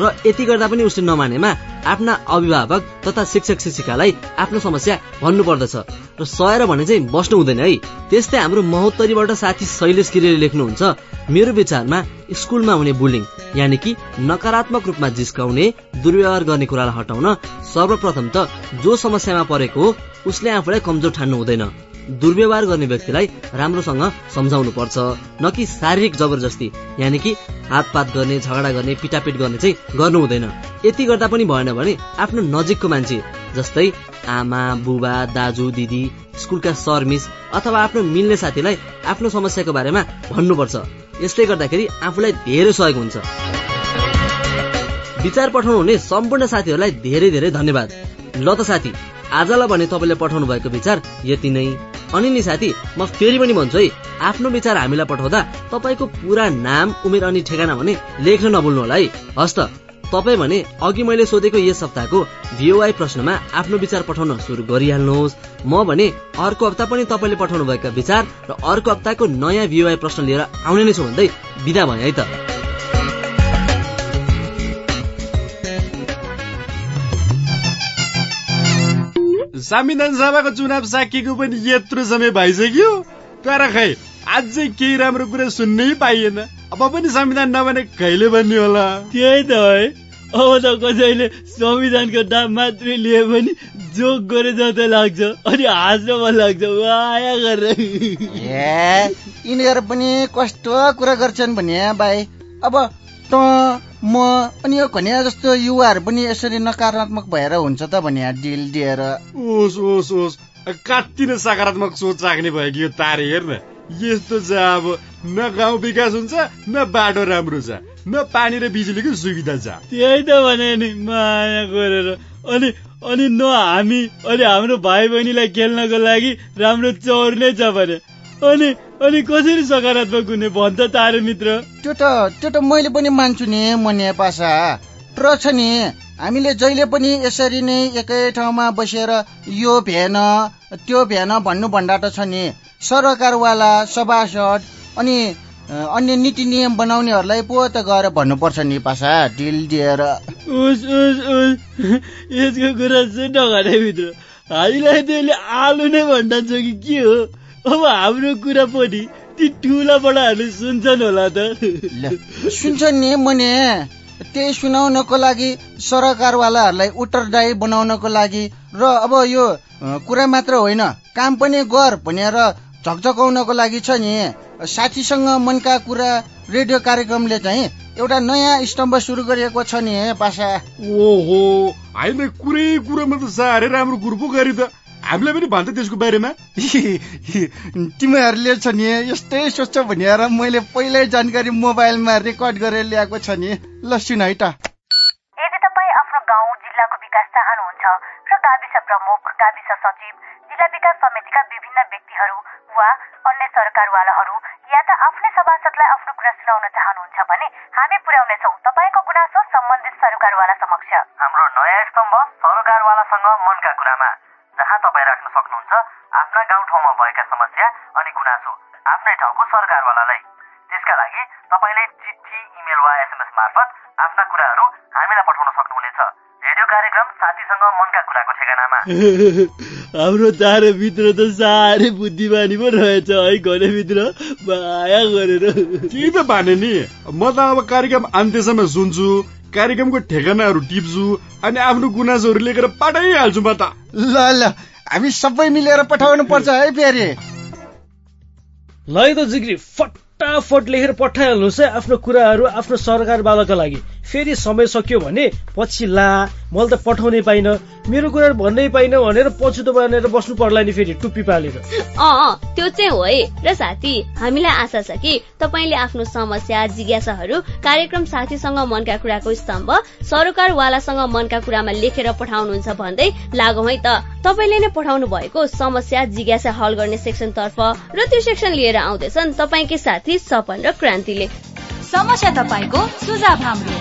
S8: र यति गर्दा पनि उसले नमानेमा आफ्ना अभिभावक तथा शिक्षक शिक्षिकालाई आफ्नो समस्या भन्नु पर्दछ र सहेर भने चाहिँ बस्नु हुँदैन है। त्यस्तै हाम्रो महोत्तरीबाट साथी शैलेश गिरीले लेख्नुहुन्छ मेरो विचारमा स्कुलमा हुने बुलिङ यानि कि नकारात्मक रूपमा जिस्काउने दुर्व्यवहार गर्ने कुरालाई हटाउन सर्वप्रथम त जो समस्यामा परेको हो उसले आफूलाई कमजोर ठान्नु हुँदैन। दुर्व्यवहार गर्ने व्यक्तिलाई राम्रोसँग सम्झाउनु पर्छ न कि शारीरिक जबरजस्ती यानि कि हातपात गर्ने झगडा गर्ने पिटापिट गर्ने चाहिँ गर्नु हुँदैन। यति गर्दा पनि भएन भने आफ्नो नजिकको मान्छे जस्तै आमा बुबा दाजु दिदी स्कुलका सर मिस अथवा आफ्नो मिल्ने साथीलाई आफ्नो समस्याको बारेमा भन्नुपर्छ। यसले गर्दाखेरि आफूलाई धेरै सहयोग हुन्छ। विचार पठाउनु हुने सम्पूर्ण साथीहरूलाई धेरै धेरै धन्यवाद। ल त साथी आजलाई भने तपाईँले पठाउनु भएको विचार यति नै। अनि नि साथी म फेरि पनि भन्छु है आफ्नो विचार हामीलाई पठाउँदा तपाईँको पुरा नाम उमेर अनि ठेगाना भने लेख्न नभुल्नु होला है। हस् त तपाईँ भने अघि मैले सोधेको यस हप्ताको भिओआई प्रश्नमा आफ्नो विचार पठाउन सुरु गरिहाल्नुहोस्। म भने अर्को हप्ता पनि तपाईँले पठाउनु भएका विचार र अर्को हप्ताको नयाँ भिओआई प्रश्न लिएर आउने नै छु भन्दै विदा भएँ है त।
S9: संविधान सभाको चुनाव साकिएको पनि यत्रो समय भइसक्यो तर खै अझै केही राम्रो कुरा सुन्नै पाइएन अब पनि संविधान नबने कहिले बन्ने होला
S10: त्यही त है अब त कसैले संविधानको नाम मात्रै लिए पनि जोक गरे जस्तो लाग्छ अनि हाँस्न मन लाग्छ माया गरेर
S11: ए यिनीहरू पनि कस्तो कुरा गर्छन् भने भाइ अब त म अनि यो कन्या जस्तो युवाहरू पनि यसरी नकारात्मक भएर हुन्छ त भने डिल दिएर।
S9: ओस ओस ओस नै सकारात्मक सोच राख्ने भयो कि यो तारे हेर्न। यस्तो छ अब न गाउँ विकास हुन्छ न बाटो राम्रो छ न पानी र बिजुलीको सुविधा छ।
S10: त्यही त भने नि माया गरेर। अनि अनि न हामी अनि हाम्रो भाइ बहिनीलाई खेल्नको लागि राम्रो चौर नै छ भने। अनि अनि कसरी सकारात्मक हुने भन्छ तारे मित्र?
S11: त्यो त त्यो त मैले पनि मान्छु नि मन्या पासा। र छ नि हामीले जहिले पनि यसरी नै एकै ठाउँमा बसेर यो भेन त्यो भेन भन्नुभन्दा त छ नि सरकारवाला सभासद अनि अन्य नीति नियम बनाउनेहरूलाई पो त गएर भन्नुपर्छ नि पासा डिल दिएर।
S10: उस उस उस। यसको कुरा सुन्न भने मित्र। हामीलाई त्यसले आलु नै भन्दछ कि के हो? अब हाम्रो कुरा पनि ती ठुला बडाहरूले सुन्छन् होला त।
S11: सुन्छन् नि मने। त्यही सुनाउनको लागि सरकारवालाहरूलाई उत्तरदायी बनाउनको लागि। र अब यो कुरा मात्र होइन काम पनि गर भनेर झकझकाउनको लागि छ नि। साथीसँग मनका कुरा रेडियो कार्यक्रमले चाहिँ एउटा नयाँ स्तम्भ सुरु गरेको छ नि पासा।
S9: ओहो हामीलाई कुरै कुरोमा त साह्रै राम्रो कुरो पो गरे त। हामीलाई पनि भन्छ त्यसको बारेमा?
S11: तिमीहरूले छ नि यस्तै सोध्छ भनेर मैले पहिल्यै जानकारी मोबाइलमा रेकर्ड गरेर ल्याएको छ नि। ल सुन है त।
S6: यदि तपाईँ आफ्नो गाउँ जिल्लाको विकास चाहनुहुन्छ र गाविस प्रमुख गाविस सचिव जिल्ला विकास समितिका विभिन्न व्यक्तिहरू वा अन्य सरकारवालाहरू या त आफ्नै सभासदलाई आफ्नो कुरा सुनाउन चाहनुहुन्छ भने हामी पुर्याउनेछौँ। तपाईँको गुनासो सम्बन्धित सरकारवाला समक्ष।
S8: हाम्रो नयाँ स्तम्भ सरकारवालासँग मनका कुरामा। जहाँ तपाईँ राख्न सक्नुहुन्छ आफ्ना गाउँठाउँमा भएका समस्या अनि गुनासो आफ्नै ठाउँको सरकारवालालाई। त्यसका लागि तपाईँले चिठी इमेल वा एसएमएस मार्फत आफ्ना कुराहरू हामीलाई पठाउन सक्नुहुनेछ। रेडियो कार्यक्रम साथीसँग मनका कुराको ठेगानामा।
S10: हाम्रो तारे मित्र त साह्रै बुद्धिमानी पो रहेछ है घरे मित्र माया गरेर।
S9: त्यही त भने नि। म त अब कार्यक्रम अन्त्यसम्म सुन्छु कार्यक्रमको ठेगानाहरू टिप्छु अनि आफ्नो गुनासोहरू लेखेर पठाइहाल्छु म त।
S11: ल ल हामी सबै मिलेर पठाउनु पर्छ है फेरि
S2: ल है त जिग्री फटाफट लेखेर पठाइहाल्नुहोस् है आफ्नो कुराहरू आफ्नो सरकारवालाको लागि। फेरि समय सक्यो भने पछि ला मैले त पठाउनै पाइनँ। मेरो कुराहरू भन्नै पाइनँ भनेर पछुतो बनेर बस्नु पर्ला नि फेरि टुप्पी पालेर।
S1: अँ त्यो चाहिँ हो है। र साथी हामीलाई आशा छ कि तपाईँले आफ्नो समस्या जिज्ञासाहरू कार्यक्रम साथीसँग मनका कुराको स्तम्भ सरकारवालासँग मनका कुरामा लेखेर पठाउनुहुन्छ भन्दै लागौँ है त। तपाईँले नै पठाउनु भएको समस्या जिज्ञासा हल गर्ने सेक्सन तर्फ र त्यो सेक्सन लिएर आउँदैछन् तपाईँकै साथी सपन र क्रान्तिले।
S12: समस्या तपाईँको सुझाव हाम्रो।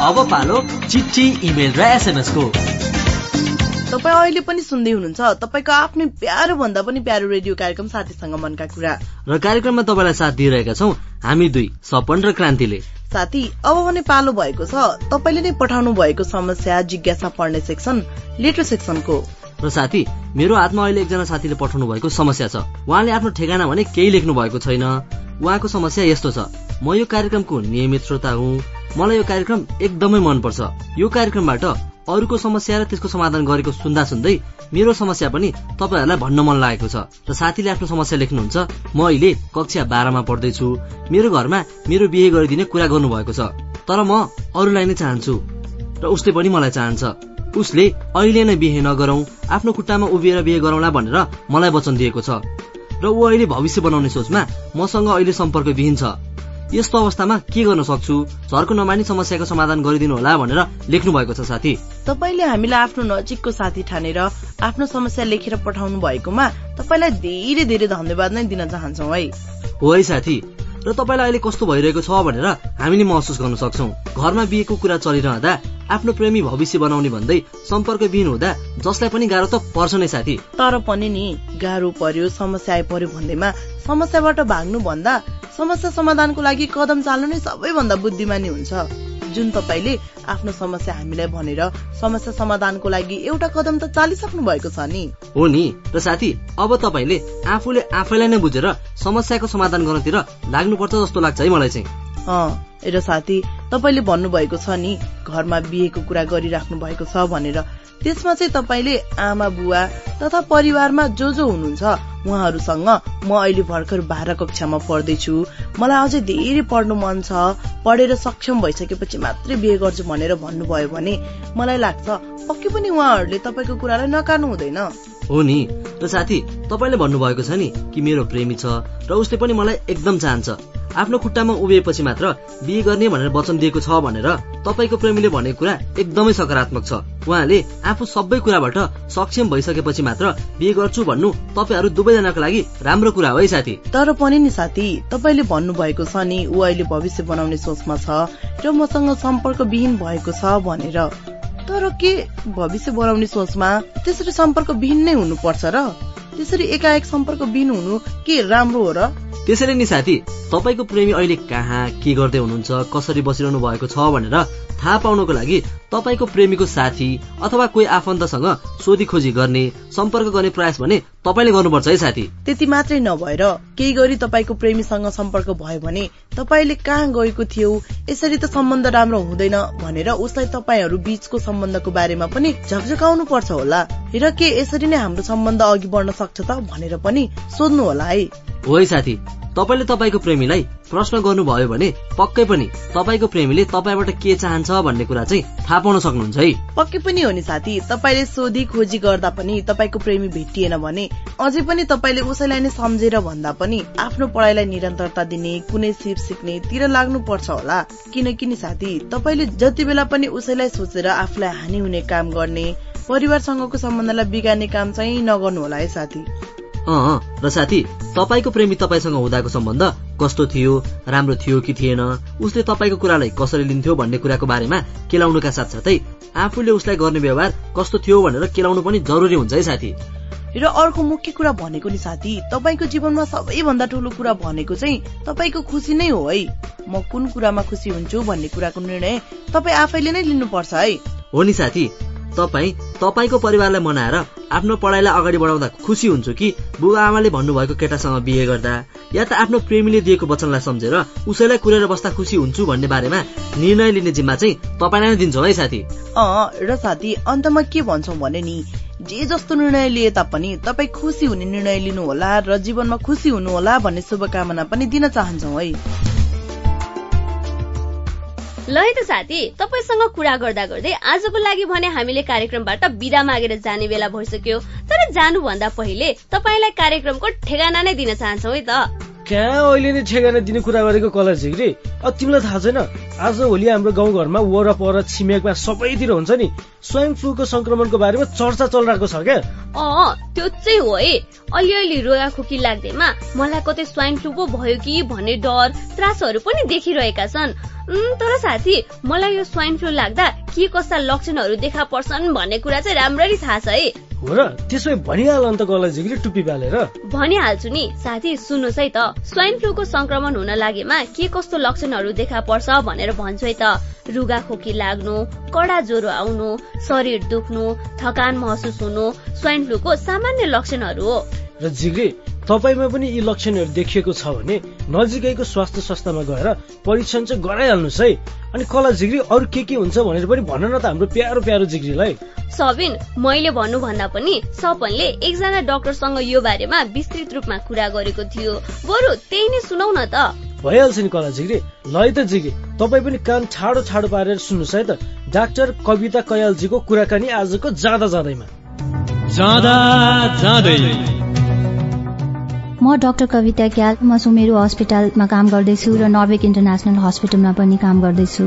S8: अब पालो चिठी इमेल र एसएमएस को
S13: तपाईँ अहिले पनि सुन्दै हुनुहुन्छ। तपाईँको आफ्नै प्यारो भन्दा पनि प्यारो रेडियो कार्यक्रम साथीसँग मनका कुरा।
S8: र कार्यक्रममा तपाईँलाई साथ दिइरहेका छौँ हामी दुई सपन र क्रान्तिले।
S13: साथी अब भने पालो भएको छ। तपाईँले नै पठाउनु भएको समस्या जिज्ञासा पढ्ने सेक्सन लेटर सेक्सनको।
S8: र साथी मेरो हातमा अहिले एकजना साथीले पठाउनु भएको समस्या छ। उहाँले आफ्नो ठेगाना भने केही लेख्नु भएको छैन। उहाँको समस्या यस्तो छ। म यो कार्यक्रमको नियमित श्रोता हुँ। मलाई यो कार्यक्रम एकदमै मनपर्छ। यो कार्यक्रमबाट अरूको समस्या र त्यसको समाधान गरेको सुन्दा सुन्दै मेरो समस्या पनि तपाईँहरूलाई भन्न मन लागेको छ। र साथीले आफ्नो समस्या लेख्नुहुन्छ म अहिले कक्षा बाह्रमा पढ्दैछु। मेरो घरमा मेरो बिहे गरिदिने कुरा गर्नुभएको छ। तर म अरूलाई नै चाहन्छु। र उसले पनि मलाई चाहन्छ। उसले अहिले नै बिहे नगरौं आफ्नो खुट्टामा उभिएर बिहे गरौँला भनेर मलाई वचन दिएको छ। र ऊ अहिले भविष्य बनाउने सोचमा मसँग अहिले सम्पर्कविहीन छ। यस्तो अवस्थामा के गर्न सक्छु? झर्को नमानी समस्याको समाधान गरिदिनु होला भनेर लेख्नु भएको छ साथी।
S13: तपाईँले हामीलाई आफ्नो नजिकको साथी ठानेर आफ्नो समस्या लेखेर पठाउनु भएकोमा तपाईँलाई धेरै धेरै धन्यवाद नै दिन चाहन्छौ है।
S8: हो है साथी। र तपाईँलाई अहिले कस्तो भइरहेको छ भनेर हामीले महसुस गर्न सक्छौ। घरमा बिहेको कुरा चलिरहँदा आफ्नो प्रेमी भविष्य बनाउने भन्दै सम्पर्कविहीन हुँदा जसलाई पनि गाह्रो त पर्छ नै साथी।
S13: तर पनि नि गाह्रो पर्यो समस्या आइपर्यो भन्दैमा समस्याबाट भाग्नु भन्दा समस्या समाधानको लागि कदम चाल्नु नै सबैभन्दा बुद्धिमानी हुन्छ। जुन तपाईँले आफ्नो समस्या हामीलाई भनेर समस्या समाधानको लागि एउटा कदम त चालिसक्नु भएको छ नि।
S8: हो नि। र साथी अब तपाईँले आफूले आफैलाई नै बुझेर समस्याको समाधान गर्नतिर लाग्नुपर्छ जस्तो लाग्छ है मलाई चाहिँ।
S13: र साथी तपाईँले भन्नुभएको छ नि घरमा बिहेको कुरा गरिराख्नु भएको छ भनेर। त्यसमा चाहिँ तपाईँले आमा बुवा तथा परिवारमा जो जो हुनुहुन्छ उहाँहरूसँग म अहिले भर्खर बाह्र कक्षामा पढ्दैछु। मलाई अझै धेरै पढ्नु मन छ। पढेर सक्षम भइसकेपछि मात्रै बिहे गर्छु भनेर भन्नुभयो भने मलाई लाग्छ पक्कै पनि उहाँहरूले तपाईँको कुरालाई नकार्नु हुँदैन।
S8: हो नि। र साथी तपाईँले भन्नुभएको छ नि कि मेरो प्रेमी छ र उसले पनि मलाई एकदम चाहन्छ। आफ्नो खुट्टामा उभिएपछि मात्र बिहे गर्ने भनेर वचन दिएको छ भनेर तपाईँको प्रेमीले भनेको कुरा एकदमै सकारात्मक छ। उहाँले आफू सबै कुराबाट सक्षम भइसकेपछि मात्र बिहे गर्छु भन्नु तपाईँहरू दुवैजनाको लागि राम्रो कुरा हो है साथी।
S13: तर पनि नि साथी तपाईँले भन्नुभएको छ नि ऊ अहिले भविष्य बनाउने सोचमा छ र मसँग सम्पर्क विहीन भएको छ भनेर। तर के भविष्य बनाउने सोचमा त्यसरी सम्पर्क विहीन नै हुनुपर्छ र त्यसरी एकाएक सम्पर्क विहीन हुनु के राम्रो हो र?
S8: त्यसैले नि साथी तपाईँको प्रेमी अहिले कहाँ के गर्दै हुनुहुन्छ कसरी बसिरहनु भएको छ भनेर थाहा पाउनको लागि तपाईँको प्रेमीको साथी अथवा कोही आफन्तसँग सोधी खोजी गर्ने सम्पर्क गर्ने प्रयास भने तपाईँले गर्नुपर्छ है साथी।
S13: त्यति मात्रै नभएर केही गरी तपाईँको प्रेमीसँग सम्पर्क भयो भने तपाईँले कहाँ गएको थियो यसरी त सम्बन्ध राम्रो हुँदैन भनेर उसलाई तपाईँहरू बीचको सम्बन्धको बारेमा पनि झकझकाउनु पर्छ होला। र के यसरी नै हाम्रो सम्बन्ध अघि बढ्न सक्छ त भनेर पनि सोध्नु होला है।
S8: हो है साथी तपाईँले तपाईँको प्रेमीलाई प्रश्न गर्नुभयो भने पक्कै पनि तपाईँको प्रेमीले तपाईँबाट के चाहन्छ भन्ने कुरा चाहिँ थाहा पाउन सक्नुहुन्छ है।
S13: पक्कै पनि हो नि साथी। तपाईँले सोधी खोजी गर्दा पनि तपाईँको प्रेमी भेटिएन भने अझै पनि तपाईँले उसैलाई नै सम्झेर भन्दा पनि आफ्नो पढाइलाई निरन्तरता दिने कुनै सिप सिक्ने तिर लाग्नु पर्छ होला। किनकि नि साथी तपाईँले जति बेला पनि उसैलाई सोचेर आफूलाई हानि हुने काम गर्ने परिवारसँगको सम्बन्धलाई बिगार्ने काम चाहिँ नगर्नु होला है साथी।
S8: अँ र साथी तपाईँको प्रेमी तपाईँसँग हुँदाको सम्बन्ध कस्तो थियो राम्रो थियो कि थिएन उसले तपाईँको कुरालाई कसरी लिन्थ्यो भन्ने कुराको बारेमा केलाउनुका साथसाथै आफूले उसलाई गर्ने व्यवहार कस्तो थियो भनेर केलाउनु पनि जरुरी हुन्छ है साथी।
S13: र अर्को मुख्य कुरा भनेको नि साथी तपाईँको जीवनमा सबैभन्दा ठुलो कुरा भनेको चाहिँ तपाईँको खुसी नै हो है। म कुन कुरामा खुसी हुन्छु भन्ने कुराको निर्णय तपाईँ आफैले नै लिनुपर्छ है।
S8: हो नि साथी तपाईँ तपाईँको परिवारलाई मनाएर आफ्नो पढाइलाई अगाडि बढाउँदा खुसी हुन्छु कि बुबा आमाले भन्नुभएको केटासँग बिहे गर्दा या त आफ्नो प्रेमीले दिएको वचनलाई सम्झेर उसैलाई कुरेर बस्दा खुसी हुन्छु भन्ने बारेमा निर्णय लिने जिम्मा चाहिँ तपाईँलाई नै दिन्छौ है साथी।
S13: अँ र साथी अन्तमा के भन्छौ भने नि जे जस्तो निर्णय लिए तापनि तपाईँ खुसी हुने निर्णय लिनु होला र जीवनमा खुसी हुनु होला भन्ने शुभकामना पनि दिन चाहन्छौ है।
S1: ल है त साथी तपाईँसँग कुरा गर्दा गर्दै आजको लागि भने हामीले कार्यक्रमबाट विदा मागेर जाने बेला भइसक्यो। तर जानुभन्दा पहिले तपाईँलाई कार्यक्रमको ठेगाना नै दिन चाहन्छौ है त।
S2: कहाँ अहिले नै ठेगाना दिने कुरा गरेको कलर झिग्री अब तिमीलाई थाहा छैन। आज भोलि हाम्रो गाउँघरमा वरपर छिमेकमा सबैतिर हुन्छ नि। स्वाइन फ्लूको संक्रमणको बारेमा चर्चा चलिरहेको छ क्या।
S1: अँ त्यो चाहिँ हो है। अलिअलि रोगा खोकी लाग्दैमा मलाई कतै स्वाइन फ्लू पो भयो कि भन्ने डर त्रासहरू पनि देखिरहेका छन्। तर साथी मलाई यो स्वाइन फ्लू लाग्दा के कस्ता लक्षणहरू देखा पर्छन् भन्ने कुरा चाहिँ राम्ररी थाहा छ है।
S2: हो र त्यसो भनिहाल अन्त झिग्री टुप्पी पालेर
S1: भनिहाल्छु नि साथी सुन्नुहोस् है त। स्वाइन फ्लूको संक्रमण हुन लागेमा के कस्तो लक्षणहरू देखा पर्छ भनेर भन्छु है त। रुगा खोकी लाग्नु कडा ज्वरो आउनु शरीर दुख्नु थकान महसुस हुनु स्वाइन फ्लूको सामान्य लक्षणहरू हो।
S2: र झिग्री तपाईँमा पनि यी लक्षणहरू देखिएको छ भने नजिकैको स्वास्थ्य संस्थामा गएर परीक्षण चाहिँ गराइहाल्नुहोस् है। अनि कला झिग्री अरू के के हुन्छ भनेर पनि भन न त हाम्रो प्यारो प्यारो झिग्रीलाई।
S1: सबिन मैले भन्नुभन्दा पनि सपनले एकजना डाक्टरसँग यो बारेमा विस्तृत रूपमा कुरा गरेको थियो। बरु त्यही नै सुनौ न त।
S2: भइहाल्छ नि कला झिग्री। ल है त झिग्री तपाईँ पनि कान छाडो छाडो पारेर सुन्नुहोस् है त। डाक्टर कविता कयालजीको कुराकानी आजको जाँदा जाँदैमा।
S14: जाँदा जाँदै।
S15: म डाक्टर कविता क्याल म सुमेरु हस्पिटलमा काम गर्दैछु र नर्वेक इन्टरनेसनल हस्पिटलमा पनि काम गर्दैछु।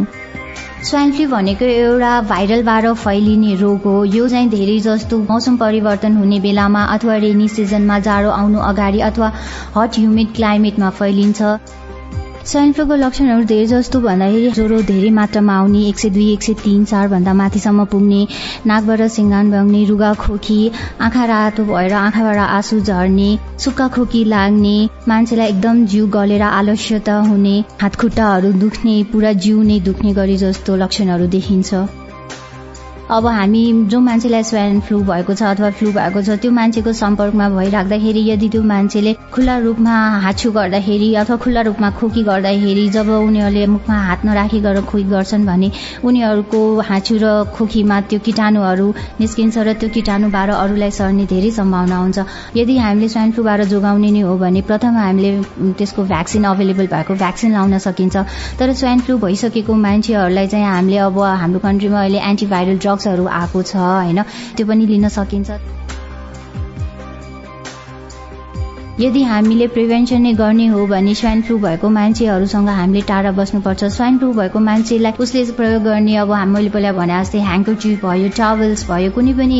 S15: स्वाइन फ्लू भनेको एउटा भाइरलबाट फैलिने रोग हो। यो चाहिँ धेरै जस्तो मौसम परिवर्तन हुने बेलामा अथवा रेनी सिजनमा जाडो आउनु अगाडि अथवा हट ह्युमिड क्लाइमेटमा फैलिन्छ। स्वाइन फ्लूको लक्षणहरू धेरै जस्तो भन्दाखेरि ज्वरो धेरै मात्रामा आउने एक सय दुई एक सय तिन चारभन्दा माथिसम्म पुग्ने नाकबाट सिङ्गान भ्याउने रुगा खोकी आँखा रातो भएर आँखाबाट आँसु झर्ने सुक्खा खोकी लाग्ने मान्छेलाई एकदम जिउ गलेर आलस्यता हुने हातखुट्टाहरू दुख्ने पुरा जिउ नै दुख्ने गरी जस्तो लक्षणहरू देखिन्छ। अब हामी जो मान्छेलाई स्वाइन फ्लू भएको छ अथवा फ्लू भएको छ त्यो मान्छेको सम्पर्कमा भइराख्दाखेरि यदि त्यो मान्छेले खुल्ला रूपमा हाछु गर्दाखेरि अथवा खुल्ला रूपमा खोकी गर्दाखेरि जब उनीहरूले मुखमा हात नराखी गरेर खोकी गर्छन् भने उनीहरूको हाँचु र खोकीमा त्यो किटाणुहरू निस्किन्छ र त्यो किटाणुबाट अरूलाई सर्ने धेरै सम्भावना हुन्छ। यदि हामीले स्वाइन फ्लूबाट जोगाउने नै हो भने प्रथम हामीले त्यसको भ्याक्सिन अभाइलेबल भएको भ्याक्सिन लाउन सकिन्छ। तर स्वाइन फ्लू भइसकेको मान्छेहरूलाई चाहिँ हामीले अब हाम्रो कन्ट्रीमा अहिले एन्टिभाइरल ड्रग्सहरू आएको छ होइन? त्यो पनि लिन सकिन्छ। यदि हामीले प्रिभेन्सन नै गर्ने हो भने स्वाइन फ्लू भएको मान्छेहरूसँग हामीले टाढा बस्नुपर्छ। स्वाइन फ्लू भएको मान्छेलाई उसले प्रयोग गर्ने अब मैले पहिला भने जस्तै ह्याङ्करचिप भयो टावल्स भयो कुनै पनि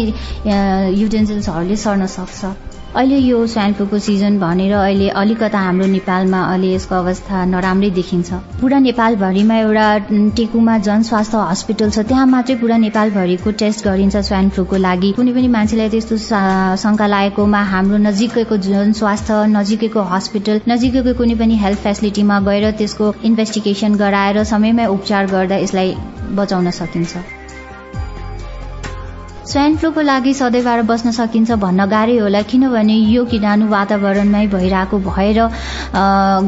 S15: युटेन्सिल्सहरूले सर्न सक्छ। अहिले यो स्वाइन फ्लूको सिजन भनेर अहिले अलिकता हाम्रो नेपालमा अहिले यसको अवस्था नराम्रै देखिन्छ। पुरा नेपालभरिमा एउटा टेकुमा जनस्वास्थ्य हस्पिटल छ त्यहाँ मात्रै पुरा नेपालभरिको टेस्ट गरिन्छ स्वाइन फ्लूको लागि। कुनै पनि मान्छेलाई त्यस्तो शङ्का लागेकोमा हाम्रो नजिकैको जनस्वास्थ्य नजिकैको हस्पिटल नजिकैको कुनै पनि हेल्थ फेसिलिटीमा गएर त्यसको इन्भेस्टिगेसन गराएर समयमै उपचार गर्दा यसलाई बचाउन सकिन्छ। स्वाइन फ्लूको लागि सधैँबाट बस्न सकिन्छ भन्न गाह्रै होला किनभने यो किटाणु वातावरणमै भइरहेको भएर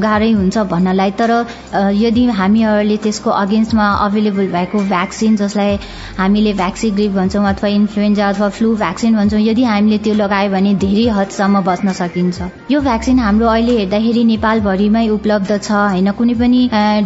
S15: गाह्रै हुन्छ भन्नलाई। तर यदि हामीहरूले त्यसको अगेन्स्टमा अभाइलेबल भएको भ्याक्सिन जसलाई हामीले भ्याक्सिग्रिप भन्छौँ अथवा इन्फ्लुएन्जा अथवा फ्लू भ्याक्सिन भन्छौँ यदि हामीले त्यो लगायो भने धेरै हदसम्म बस्न सकिन्छ। यो भ्याक्सिन हाम्रो अहिले हेर्दाखेरि नेपालभरिमै उपलब्ध छ होइन? कुनै पनि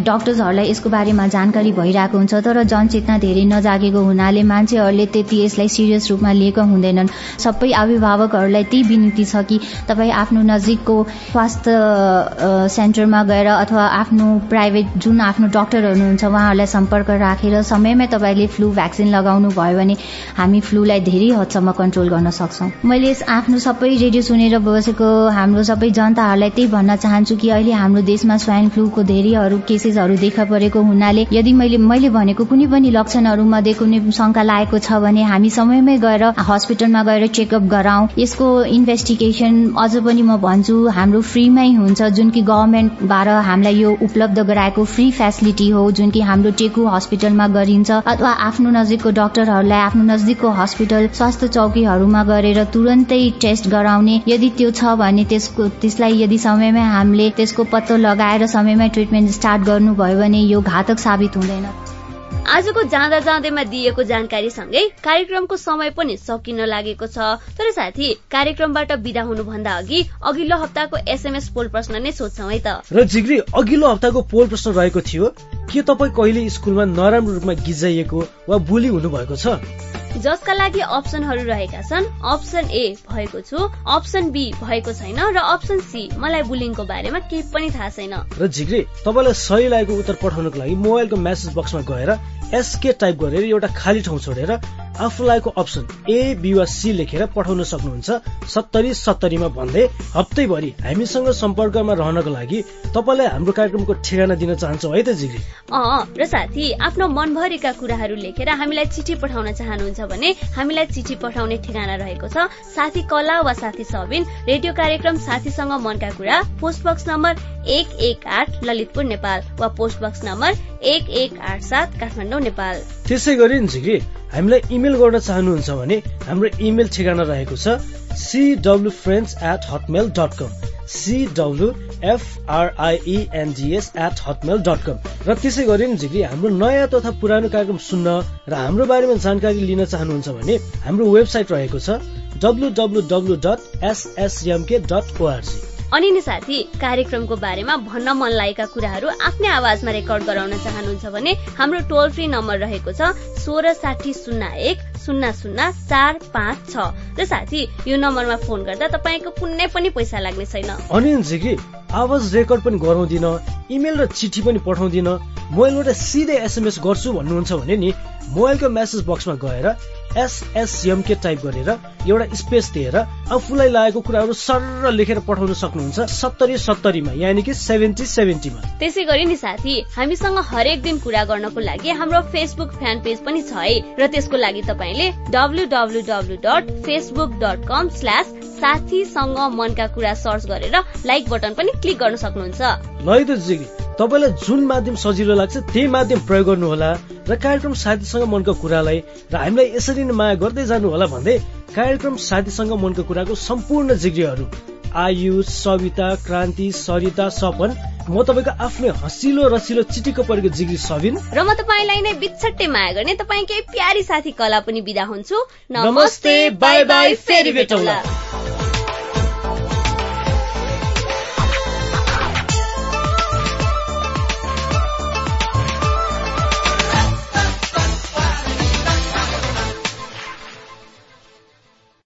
S15: डक्टर्सहरूलाई यसको बारेमा जानकारी भइरहेको हुन्छ तर जनचेतना धेरै नजागेको हुनाले मान्छेहरूले त्यति यसलाई सिरियस रूपमा लिएको हुँदैनन्। सबै अभिभावकहरूलाई त्यही विनती छ कि तपाईँ आफ्नो नजिकको स्वास्थ्य सेन्टरमा गएर अथवा आफ्नो प्राइभेट जुन आफ्नो डक्टरहरू हुनुहुन्छ उहाँहरूलाई सम्पर्क राखेर समयमै तपाईँले फ्लू भ्याक्सिन लगाउनु भयो भने हामी फ्लूलाई धेरै हदसम्म कन्ट्रोल गर्न सक्छौँ। मैले आफ्नो सबै रेडियो सुनेर बसेको हाम्रो सबै जनताहरूलाई त्यही भन्न चाहन्छु कि अहिले हाम्रो देशमा स्वाइन फ्लूको धेरैहरू केसेसहरू देखा परेको हुनाले यदि मैले मैले भनेको कुनै पनि लक्षणहरू मध्ये कुनै शङ्का लागेको छ भने हामी समयमै गएर हस्पिटलमा गएर चेकअप गराउँ। यसको इन्भेस्टिगेसन अझ पनि म भन्छु हाम्रो फ्रीमै हुन्छ जुन कि गभर्मेन्टबाट हामीलाई यो उपलब्ध गराएको फ्री फेसिलिटी हो जुन कि हाम्रो टेकु हस्पिटलमा गरिन्छ। अथवा आफ्नो नजिकको डक्टरहरूलाई आफ्नो नजिकको हस्पिटल स्वास्थ्य चौकीहरूमा गरेर तुरन्तै टेस्ट गराउने। यदि त्यो छ भने त्यसको त्यसलाई यदि समयमै हामीले त्यसको पत्तो लगाएर समयमै ट्रिटमेन्ट स्टार्ट गर्नुभयो भने यो घातक साबित हुँदैन।
S1: आजको जाँदा जाँदैमा दिएको जानकारी सँगै कार्यक्रमको समय पनि सकिन लागेको छ। तर साथी कार्यक्रमबाट विदा हुनुभन्दा अघि अघिल्लो हप्ताको एसएमएस पोल प्रश्न नै सोध्छौ है त।
S2: र जिग्री अघिल्लो हप्ताको पोल प्रश्न रहेको थियो के तपाईँ कहिले स्कुलमा नराम्रो रूपमा गिजाइएको वा बुली हुनुभएको छ?
S1: जसका लागि अप्सनहरू रहेका छन् अप्सन ए भएको छु अप्सन बी भएको छैन र अप्सन सी मलाई बुलिङको बारेमा केही पनि थाहा छैन।
S2: र झिग्री तपाईँलाई सही लागेको उत्तर पठाउनको लागि मोबाइलको मेसेज बक्समा गएर एसके टाइप गरेर एउटा खाली ठाउँ छोडेर आफूलाईको अप्सन ए बी वा सी लेखेर पठाउन सक्नुहुन्छ। सत्तरी सत्तरीमा भन्दै हप्तैभरि हामीसँग सम्पर्कमा रहनको लागि तपाईँलाई हाम्रो कार्यक्रमको ठेगाना दिन चाहन्छौ है त जिग्री?
S1: र साथी आफ्नो मनभरिका कुराहरू लेखेर हामीलाई चिठी पठाउन चाहनुहुन्छ भने हामीलाई चिठी पठाउने ठेगाना रहेको छ। साथी कला वा साथी सबिन रेडियो कार्यक्रम साथीसँग मनका कुरा पोस्ट बक्स नम्बर एक एक आठ ललितपुर नेपाल वा पोस्ट बक्स नम्बर एक एक आठ सात काठमाडौँ नेपाल।
S2: त्यसै गरी झिग्री हामीलाई इमेल गर्न चाहनुहुन्छ भने हाम्रो इमेल ठेगाना रहेको छ CW friends at Hotmail dot com at Hotmail dot com र त्यसै गरी झिग्री हाम्रो नयाँ तथा पुरानो कार्यक्रम सुन्न र हाम्रो बारेमा जानकारी लिन चाहनुहुन्छ भने हाम्रो वेबसाइट रहेको छ W W W dot SSMK dot ORG
S1: अनि नि साथी कार्यक्रमको बारेमा भन्न मन लागेका कुराहरू आफ्नै आवाजमा रेकर्ड गराउन चाहनुहुन्छ भने हाम्रो टोल फ्री नम्बर रहेको छ सोह्र साठी शून्य एक शून्य शून्य चार पाँच छ। र साथी यो नम्बरमा फोन गर्दा तपाईँको कुनै पनि पैसा लाग्ने छैन।
S2: अनि आवाज रेकर्ड पनि गराउँदिन इमेल र चिठी पनि पठाउँदिन मोबाइलबाट सिधै एसएमएस गर्छु भन्नुहुन्छ भने नि मोबाइलको मेसेज बक्समा गएर एसएसएमके टाइप गरेर एउटा स्पेस दिएर आफूलाई लागेको कुराहरू सर लेखेर पठाउन सक्नुहुन्छ सत्तरी सत्तरीमा यानि कि सेभेन्टी सेभेन्टीमा।
S1: त्यसै गरी नि साथी हामीसँग हरेक दिन कुरा गर्नको लागि हाम्रो फेसबुक फ्यान पेज पनि छ है र त्यसको लागि तपाईँले W W W dot Facebook dot com slash साथीसँग मनका कुरा सर्च गरेर लाइक बटन पनि क्लिक गर्न सक्नुहुन्छ।
S2: तपाईँलाई जुन माध्यम सजिलो लाग्छ त्यही माध्यम प्रयोग गर्नुहोला र कार्यक्रम साथीसँग मनको कुरालाई र हामीलाई यसरी नै माया गर्दै जानुहोला भन्दै कार्यक्रम साथीसँग मनको कुराको सम्पूर्ण जिग्रीहरू आयुष सविता क्रान्ति सरिता सपन म तपाईँको आफ्नै हँसिलो रसिलो चिटिक्क परेको जिग्री सबिन
S1: र म तपाईँलाई नै बिछट्टै माया गर्ने तपाईँकै प्यारी साथी कला पनि बिदा हुन्छु।
S2: नमस्ते बाई बाई फेरि भेटौँला।